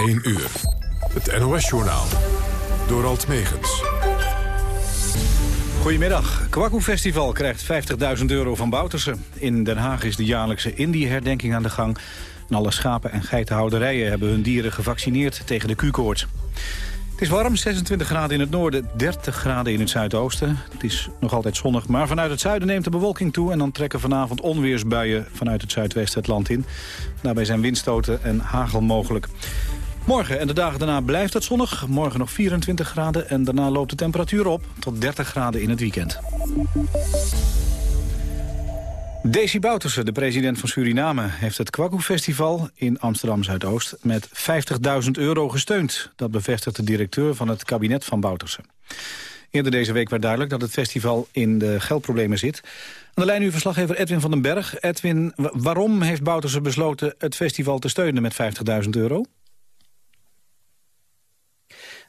1 uur. Het NOS-journaal. Door Alt Megens. Goedemiddag. Kwaku Festival krijgt 50.000 euro van Bouterse. In Den Haag is de jaarlijkse Indie-herdenking aan de gang. Alle schapen- en geitenhouderijen hebben hun dieren gevaccineerd tegen de Q-koorts. Het is warm, 26 graden in het noorden, 30 graden in het zuidoosten. Het is nog altijd zonnig, maar vanuit het zuiden neemt de bewolking toe... en dan trekken vanavond onweersbuien vanuit het zuidwesten het land in. Daarbij zijn windstoten en hagel mogelijk. Morgen en de dagen daarna blijft het zonnig. Morgen nog 24 graden en daarna loopt de temperatuur op tot 30 graden in het weekend. Desi Bouterse, de president van Suriname, heeft het Kwaku-festival in Amsterdam-Zuidoost met 50.000 euro gesteund. Dat bevestigt de directeur van het kabinet van Bouterse. Eerder deze week werd duidelijk dat het festival in de geldproblemen zit. Aan de lijn nu verslaggever Edwin van den Berg. Edwin, waarom heeft Bouterse besloten het festival te steunen met 50.000 euro?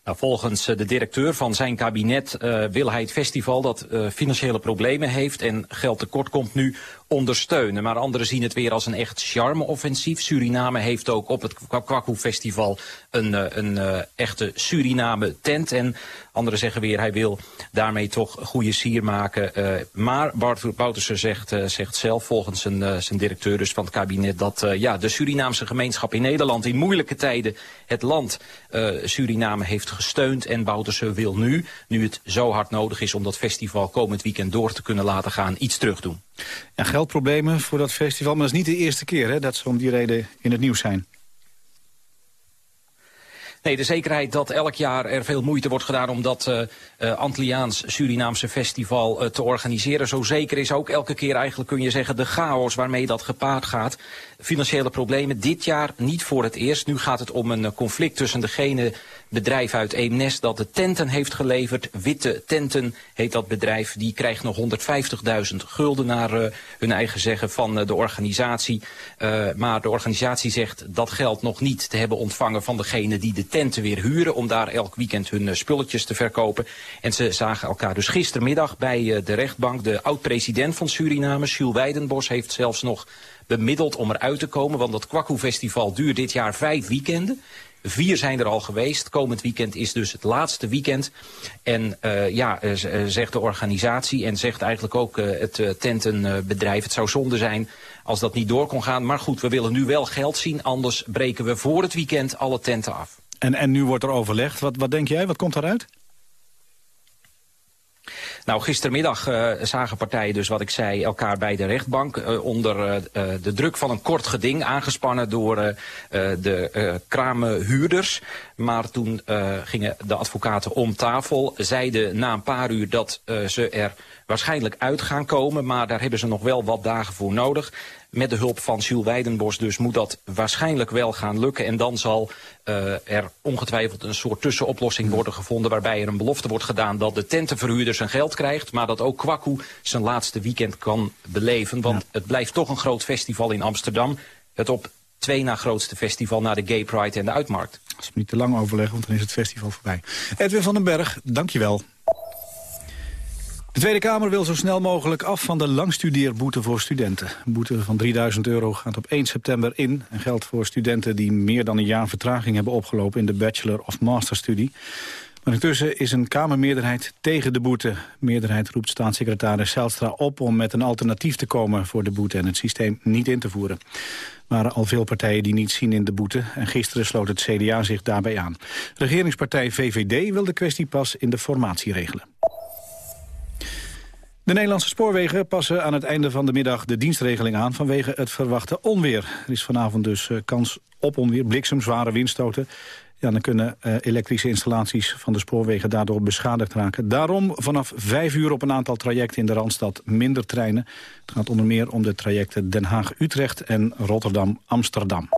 Nou, volgens eh, de directeur van zijn kabinet uh, wil hij het festival dat uh, financiële problemen heeft en geld tekort komt nu ondersteunen. Maar anderen zien het weer als een echt charme-offensief. Suriname heeft ook op het Kwaku Festival een, een echte Suriname-tent. En anderen zeggen weer, hij wil daarmee toch goede sier maken. Uh, maar Bart Bouterse zegt, zegt zelf, volgens zijn, zijn directeur dus van het kabinet... dat ja, de Surinaamse gemeenschap in Nederland in moeilijke tijden het land Suriname heeft gesteund. En Bouterse wil nu, nu het zo hard nodig is om dat festival komend weekend door te kunnen laten gaan, iets terug doen. Ja, geldproblemen voor dat festival, maar dat is niet de eerste keer hè, dat ze om die reden in het nieuws zijn. Nee, de zekerheid dat elk jaar er veel moeite wordt gedaan om dat uh, uh, Antilliaans-Surinaamse festival uh, te organiseren. Zo zeker is ook elke keer eigenlijk, kun je zeggen, de chaos waarmee dat gepaard gaat. Financiële problemen dit jaar niet voor het eerst. Nu gaat het om een conflict tussen degene bedrijf uit Eemnes dat de tenten heeft geleverd. Witte Tenten heet dat bedrijf. Die krijgt nog 150.000 gulden naar hun eigen zeggen van de organisatie. Maar de organisatie zegt dat geld nog niet te hebben ontvangen van degene die de tenten weer huren. Om daar elk weekend hun spulletjes te verkopen. En ze zagen elkaar dus gistermiddag bij de rechtbank. De oud-president van Suriname, Jules Weidenbos, heeft zelfs nog bemiddeld om eruit te komen. Want dat Kwaku-festival duurt dit jaar vijf weekenden. Vier zijn er al geweest. Komend weekend is dus het laatste weekend. En uh, ja, zegt de organisatie en zegt eigenlijk ook het tentenbedrijf... het zou zonde zijn als dat niet door kon gaan. Maar goed, we willen nu wel geld zien. Anders breken we voor het weekend alle tenten af. En, en nu wordt er overlegd. Wat, wat denk jij? Wat komt daaruit? Nou, gistermiddag uh, zagen partijen dus wat ik zei elkaar bij de rechtbank uh, onder uh, de druk van een kort geding aangespannen door de kramenhuurders. Maar toen gingen de advocaten om tafel, zeiden na een paar uur dat ze er waarschijnlijk uit gaan komen, maar daar hebben ze nog wel wat dagen voor nodig. Met de hulp van Jules Weidenbos dus moet dat waarschijnlijk wel gaan lukken. En dan zal uh, er ongetwijfeld een soort tussenoplossing worden gevonden... waarbij er een belofte wordt gedaan dat de tentenverhuurder zijn geld krijgt... maar dat ook Kwaku zijn laatste weekend kan beleven. Want ja. het blijft toch een groot festival in Amsterdam. Het op twee na grootste festival na de Gay Pride en de Uitmarkt. Als we niet te lang overleggen, want dan is het festival voorbij. Edwin van den Berg, dankjewel. De Tweede Kamer wil zo snel mogelijk af van de langstudeerboete voor studenten. Een boete van 3000 euro gaat op 1 september in... en geldt voor studenten die meer dan een jaar vertraging hebben opgelopen... in de bachelor- of masterstudie. Maar intussen is een Kamermeerderheid tegen de boete. De meerderheid roept staatssecretaris Zijlstra op om met een alternatief te komen voor de boete... en het systeem niet in te voeren. Er waren al veel partijen die niet zien in de boete... en gisteren sloot het CDA zich daarbij aan. Regeringspartij VVD wil de kwestie pas in de formatie regelen. De Nederlandse spoorwegen passen aan het einde van de middag de dienstregeling aan vanwege het verwachte onweer. Er is vanavond dus kans op onweer, bliksem, zware windstoten. Ja, dan kunnen uh, elektrische installaties van de spoorwegen daardoor beschadigd raken. Daarom vanaf vijf uur op een aantal trajecten in de Randstad minder treinen. Het gaat onder meer om de trajecten Den Haag-Utrecht en Rotterdam-Amsterdam.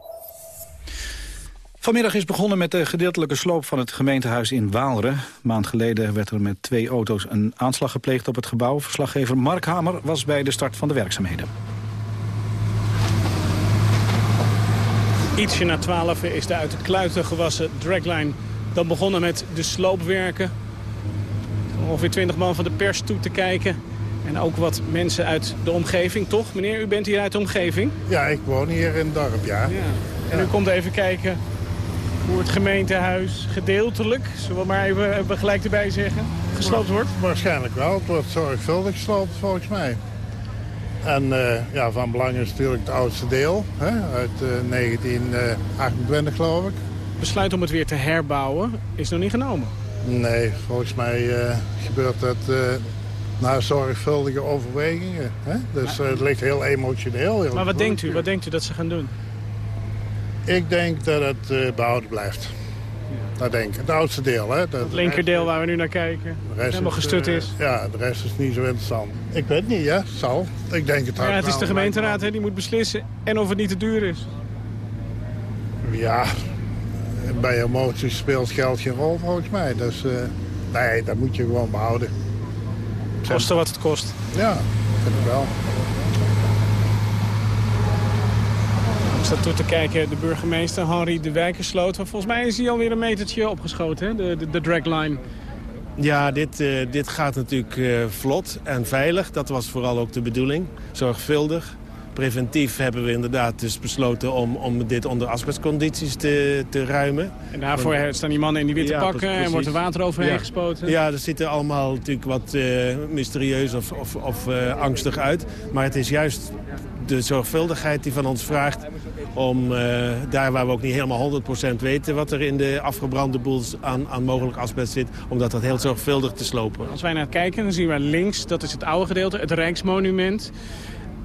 Vanmiddag is begonnen met de gedeeltelijke sloop van het gemeentehuis in Waalre. Een maand geleden werd er met twee auto's een aanslag gepleegd op het gebouw. Verslaggever Mark Hamer was bij de start van de werkzaamheden. Ietsje na 12 is de uit de kluiten gewassen dragline dan begonnen met de sloopwerken. Ongeveer 20 man van de pers toe te kijken. En ook wat mensen uit de omgeving, toch? Meneer, u bent hier uit de omgeving? Ja, ik woon hier in het dorp, ja. ja. En u komt even kijken hoe het gemeentehuis gedeeltelijk, zullen we maar even, gelijk erbij zeggen, gesloopt wordt? Waarschijnlijk wel. Het wordt zorgvuldig gesloopt volgens mij. En eh, ja, van belang is natuurlijk het oudste deel, hè, uit 1928 geloof ik. Besluit om het weer te herbouwen is nog niet genomen. Nee, volgens mij uh, gebeurt dat uh, na zorgvuldige overwegingen. Hè? Dus uh, het ligt heel emotioneel. Heel maar wat denkt u? Wat denkt u dat ze gaan doen? Ik denk dat het behouden blijft. Ja. Dat denk ik. Het oudste deel. Hè? Dat het linkerdeel waar we nu naar kijken. De rest helemaal gestut is. Ja, de rest is niet zo interessant. Ik weet niet, ja. Zal. Ik denk het ja, Het is de gemeenteraad hè, die moet beslissen. En of het niet te duur is. Ja, bij emoties speelt geld geen rol volgens mij. Dus uh, nee, dat moet je gewoon behouden. Kosten wat het kost. Ja, vind ik wel. Ik sta toe te kijken, de burgemeester Henri de Wijkersloot. Volgens mij is hij alweer een metertje opgeschoten, hè? De, de, de dragline. Ja, dit, uh, dit gaat natuurlijk uh, vlot en veilig. Dat was vooral ook de bedoeling. Zorgvuldig preventief hebben we inderdaad dus besloten om, om dit onder asbestcondities te, te ruimen. En daarvoor staan die mannen in die witte pakken en wordt er water overheen ja. gespoten? Ja, er zitten allemaal natuurlijk wat uh, mysterieus of, of, of angstig uit. Maar het is juist de zorgvuldigheid die van ons vraagt om uh, daar waar we ook niet helemaal 100% weten... wat er in de afgebrande boels aan, aan mogelijk asbest zit... om dat, dat heel zorgvuldig te slopen. Als wij naar het kijken, dan zien we links, dat is het oude gedeelte, het Rijksmonument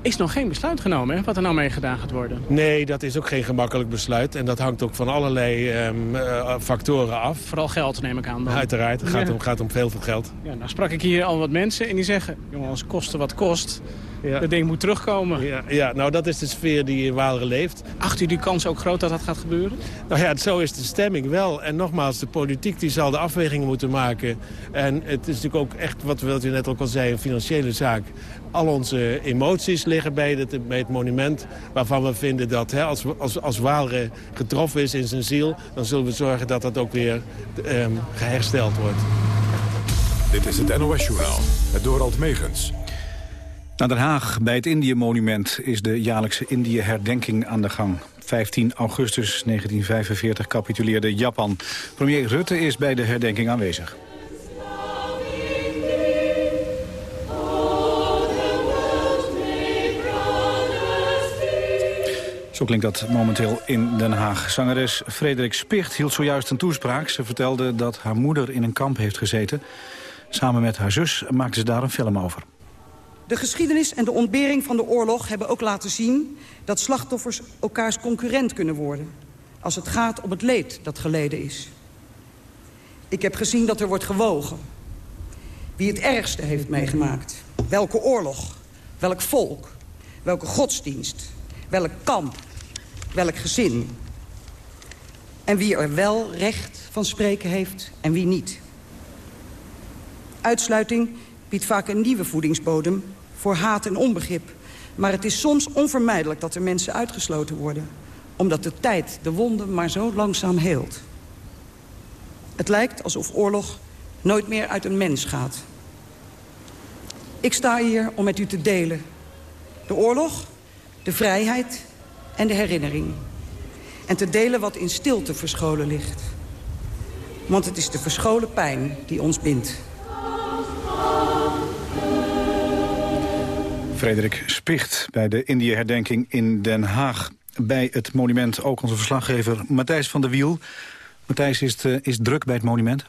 is nog geen besluit genomen hè, wat er nou mee gedaan gaat worden. Nee, dat is ook geen gemakkelijk besluit. En dat hangt ook van allerlei um, uh, factoren af. Vooral geld neem ik aan dan. Uiteraard, het gaat, ja. om, gaat om veel veel geld. Ja, nou sprak ik hier al wat mensen en die zeggen... jongens, kosten wat kost, ja. dat ding moet terugkomen. Ja, ja, nou dat is de sfeer die in Waalre leeft. Acht u die kans ook groot dat dat gaat gebeuren? Nou ja, zo is de stemming wel. En nogmaals, de politiek die zal de afwegingen moeten maken. En het is natuurlijk ook echt, wat, wat u net ook al zei, een financiële zaak. Al onze emoties liggen bij het, bij het monument waarvan we vinden dat hè, als, als, als Waalre getroffen is in zijn ziel... dan zullen we zorgen dat dat ook weer um, gehersteld wordt. Dit is het NOS Journaal, het Dorald Megens. Naar Den Haag, bij het Indië-monument, is de jaarlijkse Indië-herdenking aan de gang. 15 augustus 1945 capituleerde Japan. Premier Rutte is bij de herdenking aanwezig. Zo klinkt dat momenteel in Den Haag. Zangeres Frederik Spicht hield zojuist een toespraak. Ze vertelde dat haar moeder in een kamp heeft gezeten. Samen met haar zus maakte ze daar een film over. De geschiedenis en de ontbering van de oorlog hebben ook laten zien... dat slachtoffers elkaars concurrent kunnen worden... als het gaat om het leed dat geleden is. Ik heb gezien dat er wordt gewogen. Wie het ergste heeft meegemaakt. Welke oorlog, welk volk, welke godsdienst, welk kamp, welk gezin. En wie er wel recht van spreken heeft en wie niet. Uitsluiting biedt vaak een nieuwe voedingsbodem voor haat en onbegrip. Maar het is soms onvermijdelijk dat er mensen uitgesloten worden. Omdat de tijd de wonden maar zo langzaam heelt. Het lijkt alsof oorlog nooit meer uit een mens gaat. Ik sta hier om met u te delen. De oorlog, de vrijheid en de herinnering. En te delen wat in stilte verscholen ligt. Want het is de verscholen pijn die ons bindt. Frederik Spicht bij de Indië-herdenking in Den Haag. Bij het monument ook onze verslaggever Matthijs van der Wiel. Matthijs, is het, uh, is druk bij het monument?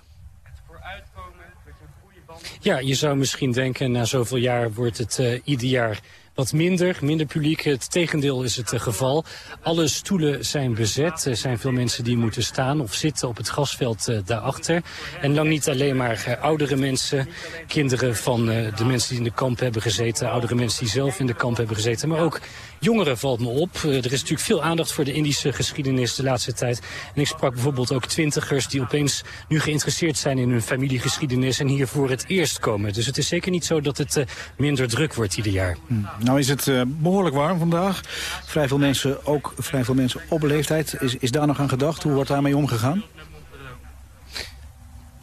Ja, je zou misschien denken, na zoveel jaar wordt het uh, ieder jaar wat minder, minder publiek. Het tegendeel is het geval. Alle stoelen zijn bezet. Er zijn veel mensen die moeten staan of zitten op het grasveld uh, daarachter. En lang niet alleen maar uh, oudere mensen, kinderen van de mensen die in de kamp hebben gezeten, oudere mensen die zelf in de kamp hebben gezeten, maar ook jongeren valt me op. er is natuurlijk veel aandacht voor de Indische geschiedenis de laatste tijd. En ik sprak bijvoorbeeld ook twintigers die opeens nu geïnteresseerd zijn in hun familiegeschiedenis en hier voor het eerst komen. Dus het is zeker niet zo dat het minder druk wordt ieder jaar. Hm. Nou is het uh, behoorlijk warm vandaag. Vrij veel mensen, ook vrij veel mensen op leeftijd. Is, is daar nog aan gedacht? Hoe wordt daarmee omgegaan?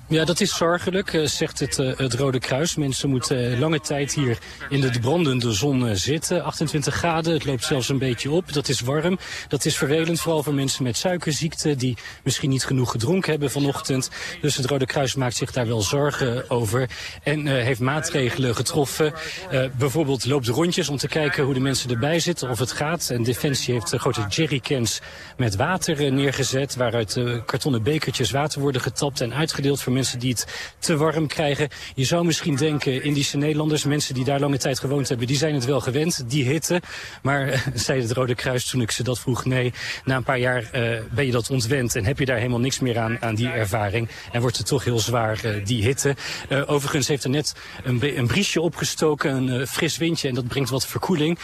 Ja, dat is zorgelijk, eh, zegt het, eh, het Rode Kruis. Mensen moeten eh, lange tijd hier in de brandende zon zitten. 28 graden, het loopt zelfs een beetje op. Dat is warm. Dat is vervelend, vooral voor mensen met suikerziekte... die misschien niet genoeg gedronken hebben vanochtend. Dus het Rode Kruis maakt zich daar wel zorgen over. En heeft maatregelen getroffen. bijvoorbeeld loopt rondjes om te kijken hoe de mensen erbij zitten, of het gaat. En Defensie heeft grote jerrycans met water neergezet... waaruit kartonnen bekertjes water worden getapt en uitgedeeld voor mensen die het te warm krijgen. Je zou misschien denken, Indische Nederlanders, mensen die daar lange tijd gewoond hebben, die zijn het wel gewend, die hitte. Maar, uh, zei het Rode Kruis toen ik ze dat vroeg, nee, na een paar jaar uh, ben je dat ontwend en heb je daar helemaal niks meer aan, aan die ervaring. En wordt het toch heel zwaar, uh, die hitte. overigens heeft er net een, een briesje opgestoken, een fris windje en dat brengt wat verkoeling.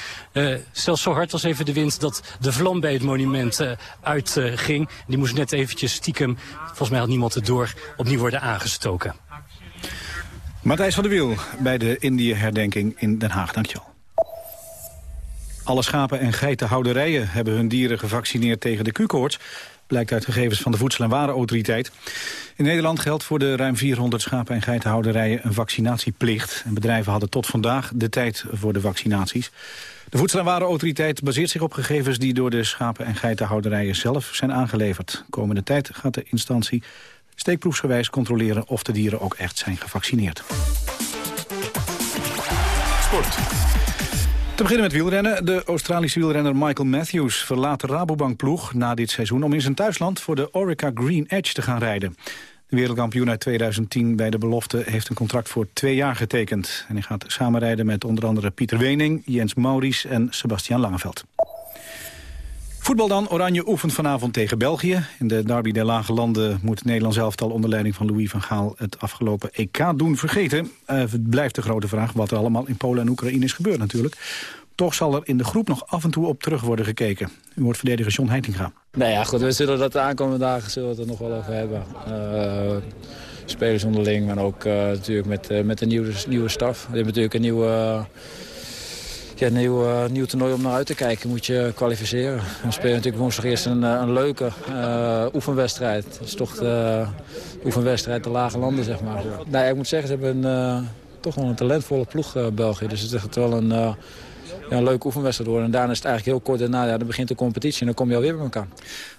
zelfs zo hard was even de wind dat de vlam bij het monument uitging. die moest net eventjes stiekem, volgens mij had niemand het door, opnieuw worden aangestoken. Matthijs van der Wiel bij de Indië-herdenking in Den Haag. Dankjewel. Alle schapen- en geitenhouderijen hebben hun dieren gevaccineerd tegen de Q-koorts. Blijkt uit gegevens van de Voedsel- en Warenautoriteit. In Nederland geldt voor de ruim 400 schapen- en geitenhouderijen een vaccinatieplicht. En bedrijven hadden tot vandaag de tijd voor de vaccinaties. De Voedsel- en Warenautoriteit baseert zich op gegevens die door de schapen- en geitenhouderijen zelf zijn aangeleverd. Komende tijd gaat de instantie steekproefsgewijs controleren of de dieren ook echt zijn gevaccineerd. Sport. Te beginnen met wielrennen. De Australische wielrenner Michael Matthews verlaat de Rabobank-ploeg na dit seizoen... om in zijn thuisland voor de Orica Green Edge te gaan rijden. De wereldkampioen uit 2010 bij de belofte heeft een contract voor twee jaar getekend. En hij gaat samenrijden met onder andere Pieter Wening, Jens Maurice en Sebastian Langeveld. Voetbal dan. Oranje oefent vanavond tegen België. In de derby der lage landen moet Nederland zelf al onder leiding van Louis van Gaal het afgelopen EK doen vergeten. Uh, het blijft de grote vraag wat er allemaal in Polen en Oekraïne is gebeurd natuurlijk. Toch zal er in de groep nog af en toe op terug worden gekeken. U wordt verdediger John Heitinga. Nee, ja, goed, we zullen dat de aankomende dagen zullen we het er nog wel over hebben. Uh, spelers onderling, maar ook uh, natuurlijk met, met de nieuwe, nieuwe staf. We hebben natuurlijk een nieuwe ja, een nieuw, uh, nieuw toernooi om naar uit te kijken. Moet je kwalificeren. We spelen natuurlijk woensdag eerst een, eh, een leuke uh, oefenwedstrijd. Het is toch de oefenwedstrijd de lage landen, zeg maar. Nou, ik moet zeggen, ze hebben een, toch wel een talentvolle ploeg, België. Dus het is echt wel een ja, een leuke oefenwedstrijd worden. En daarna is het eigenlijk heel kort daarna, ja, dan begint de competitie en dan kom je alweer bij elkaar.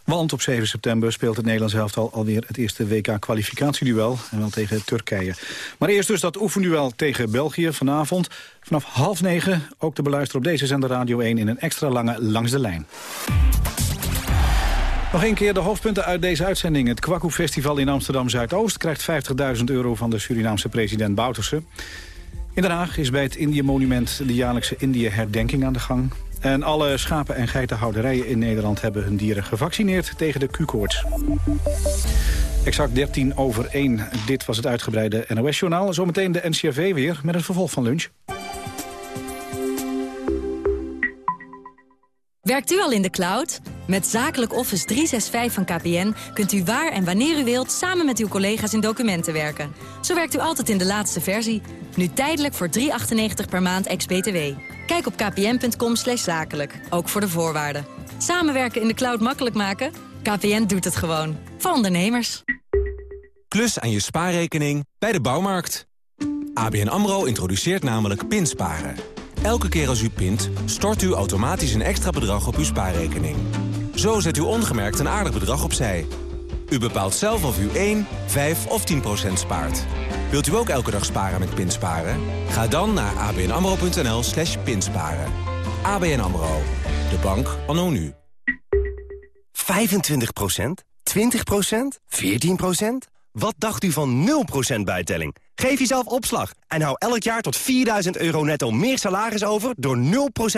Want op 7 september speelt het Nederlands elftal alweer het eerste WK-kwalificatieduel. En wel tegen Turkije. Maar eerst dus dat oefenduel tegen België vanavond. Vanaf half negen ook te beluisteren op deze zender Radio 1 in een extra lange Langs de Lijn. Nog een keer de hoofdpunten uit deze uitzending. Het Kwaku Festival in Amsterdam-Zuidoost krijgt 50.000 euro van de Surinaamse president Bouterse. In Den Haag is bij het Indië-monument de jaarlijkse Indië-herdenking aan de gang. En alle schapen- en geitenhouderijen in Nederland hebben hun dieren gevaccineerd tegen de Q-koorts. Exact 13 over 1. Dit was het uitgebreide NOS-journaal. Zometeen de NCRV weer met het vervolg van lunch. Werkt u al in de cloud? Met Zakelijk Office 365 van KPN kunt u waar en wanneer u wilt... samen met uw collega's in documenten werken. Zo werkt u altijd in de laatste versie. Nu tijdelijk voor 3,98 per maand ex-BTW. Kijk op kpn.com zakelijk, ook voor de voorwaarden. Samenwerken in de cloud makkelijk maken? KPN doet het gewoon. Voor ondernemers. Klus aan je spaarrekening bij de bouwmarkt. ABN AMRO introduceert namelijk pinsparen... Elke keer als u pint, stort u automatisch een extra bedrag op uw spaarrekening. Zo zet u ongemerkt een aardig bedrag opzij. U bepaalt zelf of u 1, 5 of 10 procent spaart. Wilt u ook elke dag sparen met Pinsparen? Ga dan naar abnamro.nl slash pinsparen. ABN AMRO, de bank anno nu. 25 procent? 20 procent? 14 procent? Wat dacht u van 0% bijtelling? Geef jezelf opslag en hou elk jaar tot 4000 euro netto meer salaris over... door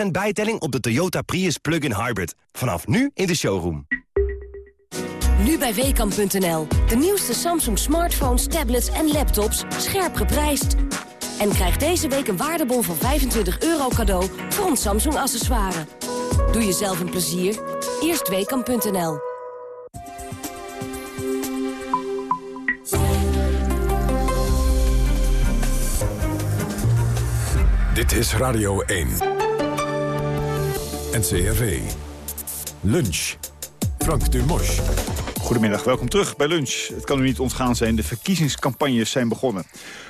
0% bijtelling op de Toyota Prius Plug-in Hybrid. Vanaf nu in de showroom. Nu bij Weekamp.nl. De nieuwste Samsung smartphones, tablets en laptops scherp geprijsd. En krijg deze week een waardebon van 25 euro cadeau voor ons Samsung accessoire. Doe jezelf een plezier. Eerst Weekamp.nl. Dit is Radio 1. NCRV. Lunch. Frank Dumos. Goedemiddag, welkom terug bij lunch. Het kan u niet ontgaan zijn, de verkiezingscampagnes zijn begonnen.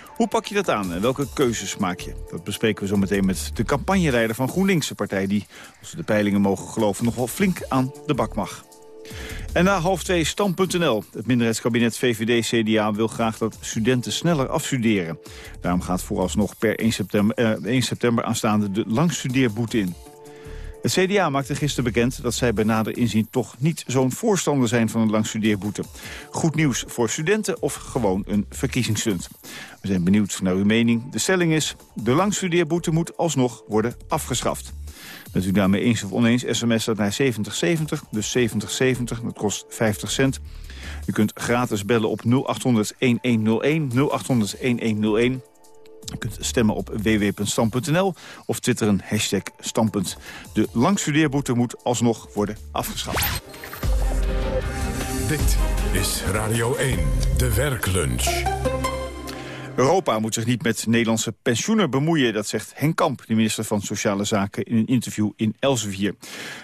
Hoe pak je dat aan en welke keuzes maak je? Dat bespreken we zo meteen met de campagneleider van GroenLinks, partij die, als we de peilingen mogen geloven, nog wel flink aan de bak mag. En na half twee stand.nl. Het minderheidskabinet VVD-CDA wil graag dat studenten sneller afstuderen. Daarom gaat vooralsnog per 1 september, eh, 1 september aanstaande de langstudeerboete in. Het CDA maakte gisteren bekend dat zij bij nader inzien toch niet zo'n voorstander zijn van een langstudeerboete. Goed nieuws voor studenten of gewoon een verkiezingsstunt? We zijn benieuwd naar uw mening. De stelling is, de langstudeerboete moet alsnog worden afgeschaft. Bent u daarmee eens of oneens, sms dat naar 7070, dus 7070, dat kost 50 cent. U kunt gratis bellen op 0800-1101, 0800-1101. U kunt stemmen op www.stam.nl of twitteren hashtag standpunt. De langstudeerboete moet alsnog worden afgeschaft. Dit is Radio 1, de werklunch. Europa moet zich niet met Nederlandse pensioenen bemoeien, dat zegt Henk Kamp, de minister van Sociale Zaken, in een interview in Elsevier.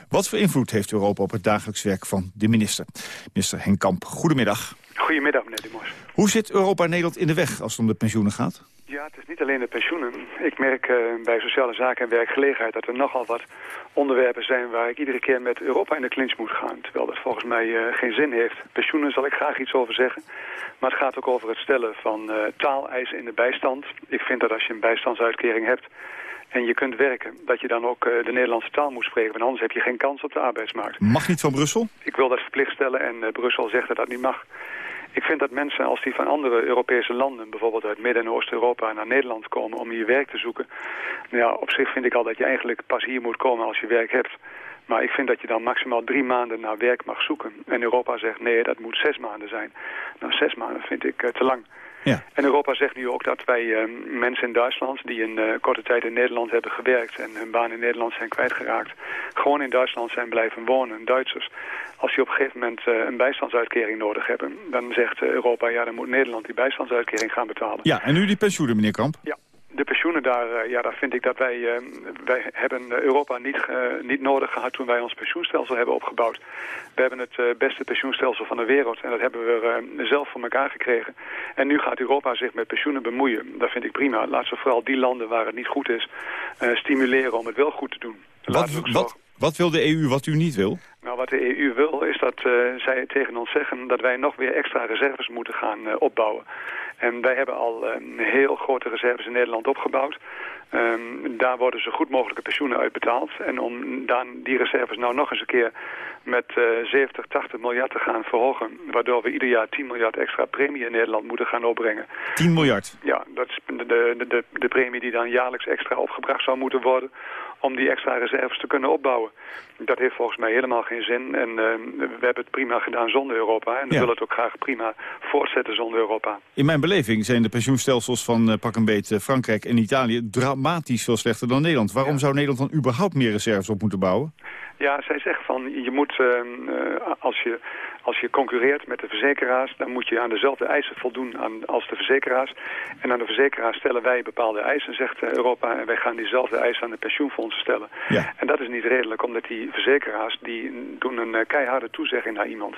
Wat voor invloed heeft Europa op het dagelijks werk van de minister? Minister Henk Kamp, goedemiddag. Goedemiddag, meneer Dimos. Hoe zit Europa Nederland in de weg als het om de pensioenen gaat? Ja, het is niet alleen de pensioenen. Ik merk uh, bij sociale zaken en werkgelegenheid dat er nogal wat onderwerpen zijn waar ik iedere keer met Europa in de clinch moet gaan. Terwijl dat volgens mij uh, geen zin heeft. Pensioenen zal ik graag iets over zeggen. Maar het gaat ook over het stellen van uh, taaleisen in de bijstand. Ik vind dat als je een bijstandsuitkering hebt en je kunt werken, dat je dan ook de Nederlandse taal moet spreken. Want anders heb je geen kans op de arbeidsmarkt. Mag niet van Brussel? Ik wil dat verplicht stellen en Brussel zegt dat dat niet mag. Ik vind dat mensen, als die van andere Europese landen, bijvoorbeeld uit Midden- en Oost-Europa, naar Nederland komen om hier werk te zoeken. Nou ja, op zich vind ik al dat je eigenlijk pas hier moet komen als je werk hebt. Maar ik vind dat je dan maximaal drie maanden naar werk mag zoeken. En Europa zegt nee, dat moet zes maanden zijn. Nou, zes maanden vind ik uh, te lang. Ja. En Europa zegt nu ook dat wij uh, mensen in Duitsland die een uh, korte tijd in Nederland hebben gewerkt en hun baan in Nederland zijn kwijtgeraakt, gewoon in Duitsland zijn blijven wonen, Duitsers. Als die op een gegeven moment uh, een bijstandsuitkering nodig hebben, dan zegt Europa, ja, dan moet Nederland die bijstandsuitkering gaan betalen. Ja, en nu die pensioenen, meneer Kamp? Ja. De pensioenen daar, uh, ja, daar vind ik dat wij, uh, wij hebben Europa niet, niet nodig gehad toen wij ons pensioenstelsel hebben opgebouwd. We hebben het beste pensioenstelsel van de wereld en dat hebben we zelf voor elkaar gekregen. En nu gaat Europa zich met pensioenen bemoeien. Dat vind ik prima. Laat ze vooral die landen waar het niet goed is stimuleren om het wel goed te doen. Wat, wat, wat wil de EU wat u niet wil? Nou, wat de EU wil is dat uh, zij tegen ons zeggen dat wij nog weer extra reserves moeten gaan uh, opbouwen. En wij hebben al uh, heel grote reserves in Nederland opgebouwd. Um, daar worden zo goed mogelijke pensioenen uitbetaald. En om dan die reserves nou nog eens een keer met uh, 70, 80 miljard te gaan verhogen... waardoor we ieder jaar 10 miljard extra premie in Nederland moeten gaan opbrengen. 10 miljard? Ja, dat is de, de, de, de premie die dan jaarlijks extra opgebracht zou moeten worden... om die extra reserves te kunnen opbouwen. Dat heeft volgens mij helemaal geen zin. En uh, we hebben het prima gedaan zonder Europa. En we ja. willen het ook graag prima voortzetten zonder Europa. In mijn beleving zijn de pensioenstelsels van uh, pak een beet Frankrijk en Italië... dramatisch veel slechter dan Nederland. Waarom ja. zou Nederland dan überhaupt meer reserves op moeten bouwen? Ja, zij zeggen van je moet, uh, als, je, als je concurreert met de verzekeraars... dan moet je aan dezelfde eisen voldoen aan, als de verzekeraars. En aan de verzekeraars stellen wij bepaalde eisen, zegt Europa... en wij gaan diezelfde eisen aan de pensioenfondsen stellen. Ja. En dat is niet redelijk, omdat die verzekeraars... die doen een keiharde toezegging naar iemand.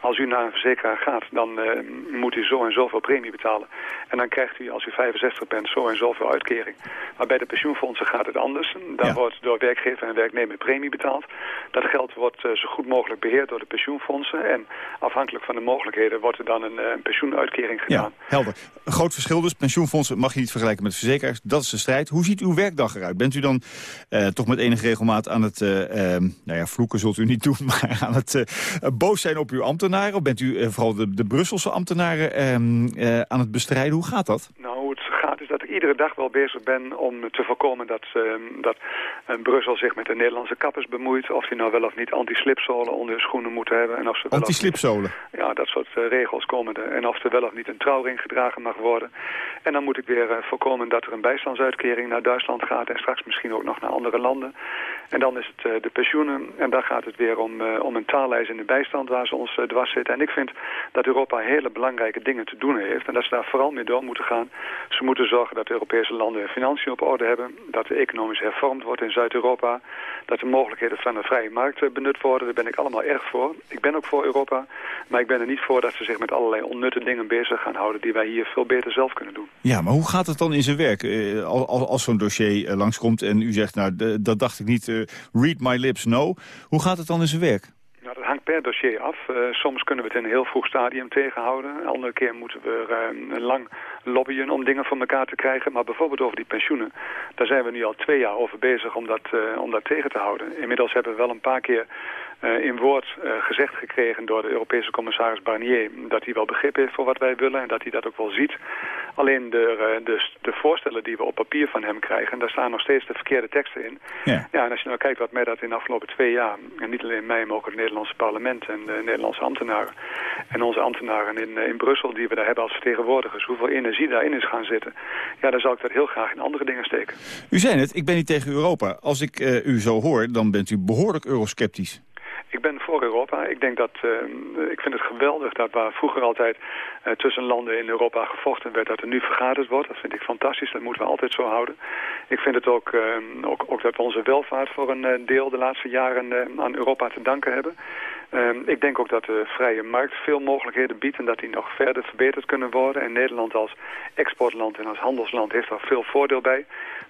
Als u naar een verzekeraar gaat, dan uh, moet u zo en zoveel premie betalen. En dan krijgt u, als u 65 bent, zo en zoveel uitkering. Maar bij de pensioenfondsen gaat het anders. Daar ja. wordt door werkgever en werknemer premie betaald. Dat geld wordt uh, zo goed mogelijk beheerd door de pensioenfondsen. En afhankelijk van de mogelijkheden wordt er dan een, uh, een pensioenuitkering gedaan. Ja, helder. Een groot verschil dus. Pensioenfondsen mag je niet vergelijken met verzekeraars. Dat is de strijd. Hoe ziet uw werkdag eruit? Bent u dan uh, toch met enige regelmaat aan het... nou ja, vloeken zult u niet doen, maar aan het boos zijn op uw ambtenaren? Of bent u vooral de, de Brusselse ambtenaren ehm, aan het bestrijden? Hoe gaat dat? Nou, dat ik iedere dag wel bezig ben om te voorkomen dat, uh, dat uh, Brussel zich met de Nederlandse kappers bemoeit. Of die nou wel of niet anti-slipzolen onder hun schoenen moeten hebben. En of ze Anti-slipzolen? Ja, dat soort regels komen er. En of er wel of niet een trouwring gedragen mag worden. En dan moet ik weer voorkomen dat er een bijstandsuitkering naar Duitsland gaat... en straks misschien ook nog naar andere landen. En dan is het de pensioenen. En daar gaat het weer om, om een taallijst in de bijstand waar ze ons dwars zitten. En ik vind dat Europa hele belangrijke dingen te doen heeft. En dat ze daar vooral mee door moeten gaan. Ze moeten dat de Europese landen hun financiën op orde hebben. Dat de economisch hervormd wordt in Zuid-Europa. Dat de mogelijkheden van de vrije markt benut worden. Daar ben ik allemaal erg voor. Ik ben ook voor Europa. Maar ik ben er niet voor dat ze zich met allerlei onnutte dingen bezig gaan houden... die wij hier veel beter zelf kunnen doen. Ja, maar hoe gaat het dan in zijn werk? Uh, als, zo'n dossier uh, langskomt en u zegt, nou, dat dacht ik niet, read my lips, no. Hoe gaat het dan in zijn werk? Per dossier af. Uh, soms kunnen we het in een heel vroeg stadium tegenhouden. Andere keer moeten we uh, lang lobbyen om dingen van elkaar te krijgen. Maar bijvoorbeeld over die pensioenen, daar zijn we nu al twee jaar over bezig om dat, uh, om dat tegen te houden. Inmiddels hebben we wel een paar keer in woord uh, gezegd gekregen door de Europese commissaris Barnier... dat hij wel begrip heeft voor wat wij willen en dat hij dat ook wel ziet. Alleen de, uh, de, de voorstellen die we op papier van hem krijgen... daar staan nog steeds de verkeerde teksten in. Ja. ja en als je nou kijkt wat mij dat in de afgelopen twee jaar... en niet alleen mij, maar ook het Nederlandse parlement en de Nederlandse ambtenaren... en onze ambtenaren in, in Brussel die we daar hebben als vertegenwoordigers... hoeveel energie daarin is gaan zitten... ja, dan zou ik dat heel graag in andere dingen steken. U zei het, ik ben niet tegen Europa. Als ik u zo hoor, dan bent u behoorlijk eurosceptisch. Ben voor Europa. Ik denk dat, uh, ik vind het geweldig dat waar vroeger altijd uh, tussen landen in Europa gevochten werd, dat er nu vergaderd wordt. Dat vind ik fantastisch. Dat moeten we altijd zo houden. Ik vind het ook, uh, ook, ook dat we onze welvaart voor een deel de laatste jaren aan Europa te danken hebben. Um, ik denk ook dat de vrije markt veel mogelijkheden biedt en dat die nog verder verbeterd kunnen worden. En Nederland als exportland en als handelsland heeft daar veel voordeel bij.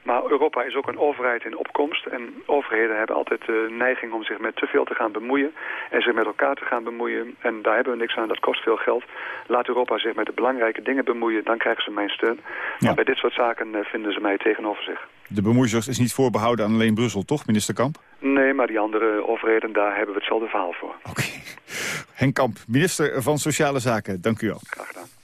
Maar Europa is ook een overheid in opkomst. En overheden hebben altijd de neiging om zich met te veel te gaan bemoeien. En zich met elkaar te gaan bemoeien. En daar hebben we niks aan, dat kost veel geld. Laat Europa zich met de belangrijke dingen bemoeien, dan krijgen ze mijn steun. Maar bij dit soort zaken vinden ze mij tegenover zich. De bemoeizucht is niet voorbehouden aan alleen Brussel, toch, minister Kamp? Nee, maar die andere overheden, daar hebben we hetzelfde verhaal voor. Oké. Okay. Henk Kamp, minister van Sociale Zaken, dank u wel. Graag gedaan.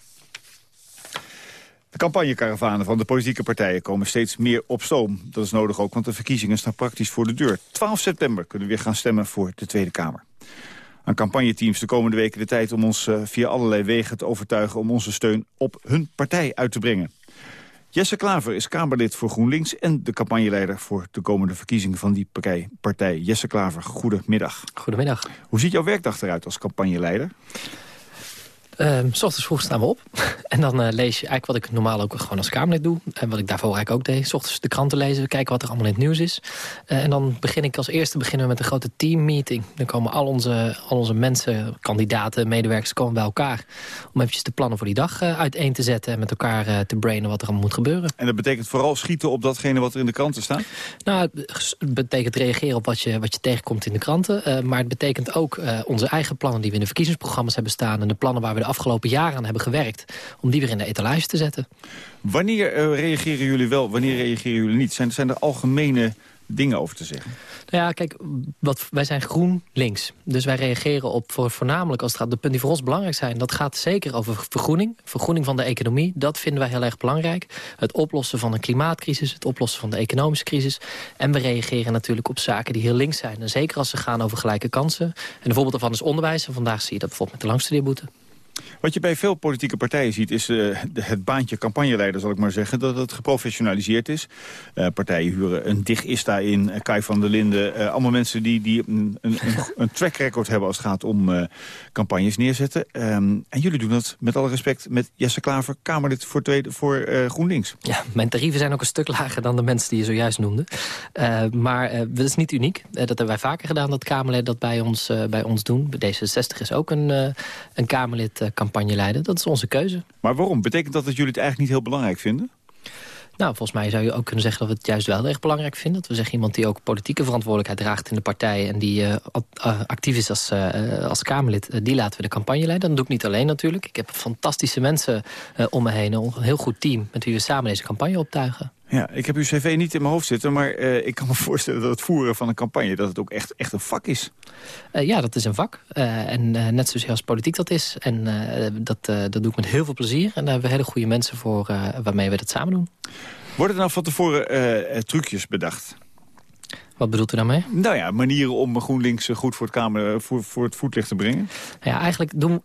De campagnekaravanen van de politieke partijen komen steeds meer op stoom. Dat is nodig ook, want de verkiezingen staan praktisch voor de deur. 12 september kunnen we weer gaan stemmen voor de Tweede Kamer. Aan campagneteams de komende weken de tijd om ons via allerlei wegen te overtuigen... om onze steun op hun partij uit te brengen. Jesse Klaver is Kamerlid voor GroenLinks en de campagneleider voor de komende verkiezingen van die partij. Jesse Klaver, goedemiddag. Goedemiddag. Hoe ziet jouw werkdag eruit als campagneleider? S ochtends vroeg staan we op. en dan uh, lees je eigenlijk wat ik normaal ook gewoon als Kamerlid doe. En wat ik daarvoor eigenlijk ook deed. S ochtends de kranten lezen, kijken wat er allemaal in het nieuws is. Uh, en dan begin ik als eerste beginnen we met een grote teammeeting. Dan komen al onze, al onze mensen, kandidaten, medewerkers komen bij elkaar. Om eventjes de plannen voor die dag uh, uiteen te zetten. En met elkaar te brainen wat er allemaal moet gebeuren. En dat betekent vooral schieten op datgene wat er in de kranten staat? Nou, het betekent reageren op wat je, wat je tegenkomt in de kranten. maar het betekent ook onze eigen plannen die we in de verkiezingsprogramma's hebben staan. En de plannen waar we de afgelopen jaren aan hebben gewerkt... om die weer in de etalage te zetten. Wanneer uh, reageren jullie wel, wanneer reageren jullie niet? Zijn, zijn er algemene dingen over te zeggen? Nou ja, kijk, wat, wij zijn groen links. Dus wij reageren op voor, voornamelijk als het gaat... de punten die voor ons belangrijk zijn, dat gaat zeker over vergroening. Vergroening van de economie, dat vinden wij heel erg belangrijk. Het oplossen van een klimaatcrisis, het oplossen van de economische crisis. En we reageren natuurlijk op zaken die heel links zijn. En zeker als ze gaan over gelijke kansen. En een voorbeeld daarvan is onderwijs. En vandaag zie je dat bijvoorbeeld met de langstudeerboete. Wat je bij veel politieke partijen ziet is uh, het baantje campagneleider, zal ik maar zeggen, dat het geprofessionaliseerd is. Uh, partijen huren een digista in, uh, Kai van der Linden, allemaal mensen die, die een, een, een, track record hebben als het gaat om campagnes neerzetten. Um, en jullie doen dat met alle respect met Jesse Klaver, Kamerlid voor, tweede, voor GroenLinks. Ja, mijn tarieven zijn ook een stuk lager dan de mensen die je zojuist noemde. maar dat is niet uniek. dat hebben wij vaker gedaan, dat Kamerlid dat bij ons, bij ons doen. D66 is ook een, een Kamerlid campagne leiden. Dat is onze keuze. Maar waarom? Betekent dat dat jullie het eigenlijk niet heel belangrijk vinden? Nou, volgens mij zou je ook kunnen zeggen dat we het juist wel erg belangrijk vinden. Dat we zeggen iemand die ook politieke verantwoordelijkheid draagt in de partij... en die uh, actief is als, uh, als Kamerlid, die laten we de campagne leiden. Dat doe ik niet alleen natuurlijk. Ik heb fantastische mensen om me heen. Een heel goed team met wie we samen deze campagne optuigen. Ja, ik heb uw cv niet in mijn hoofd zitten, maar uh, ik kan me voorstellen dat het voeren van een campagne, dat het ook echt, echt een vak is. Uh, ja, dat is een vak. Uh, en net zoals als politiek dat is. En dat, dat doe ik met heel veel plezier. En daar hebben we hele goede mensen voor waarmee we dat samen doen. Worden er nou van tevoren trucjes bedacht? Wat bedoelt u daarmee? Nou ja, manieren om GroenLinks goed voor het, kamer, voor, voor het voetlicht te brengen. Ja, eigenlijk doen,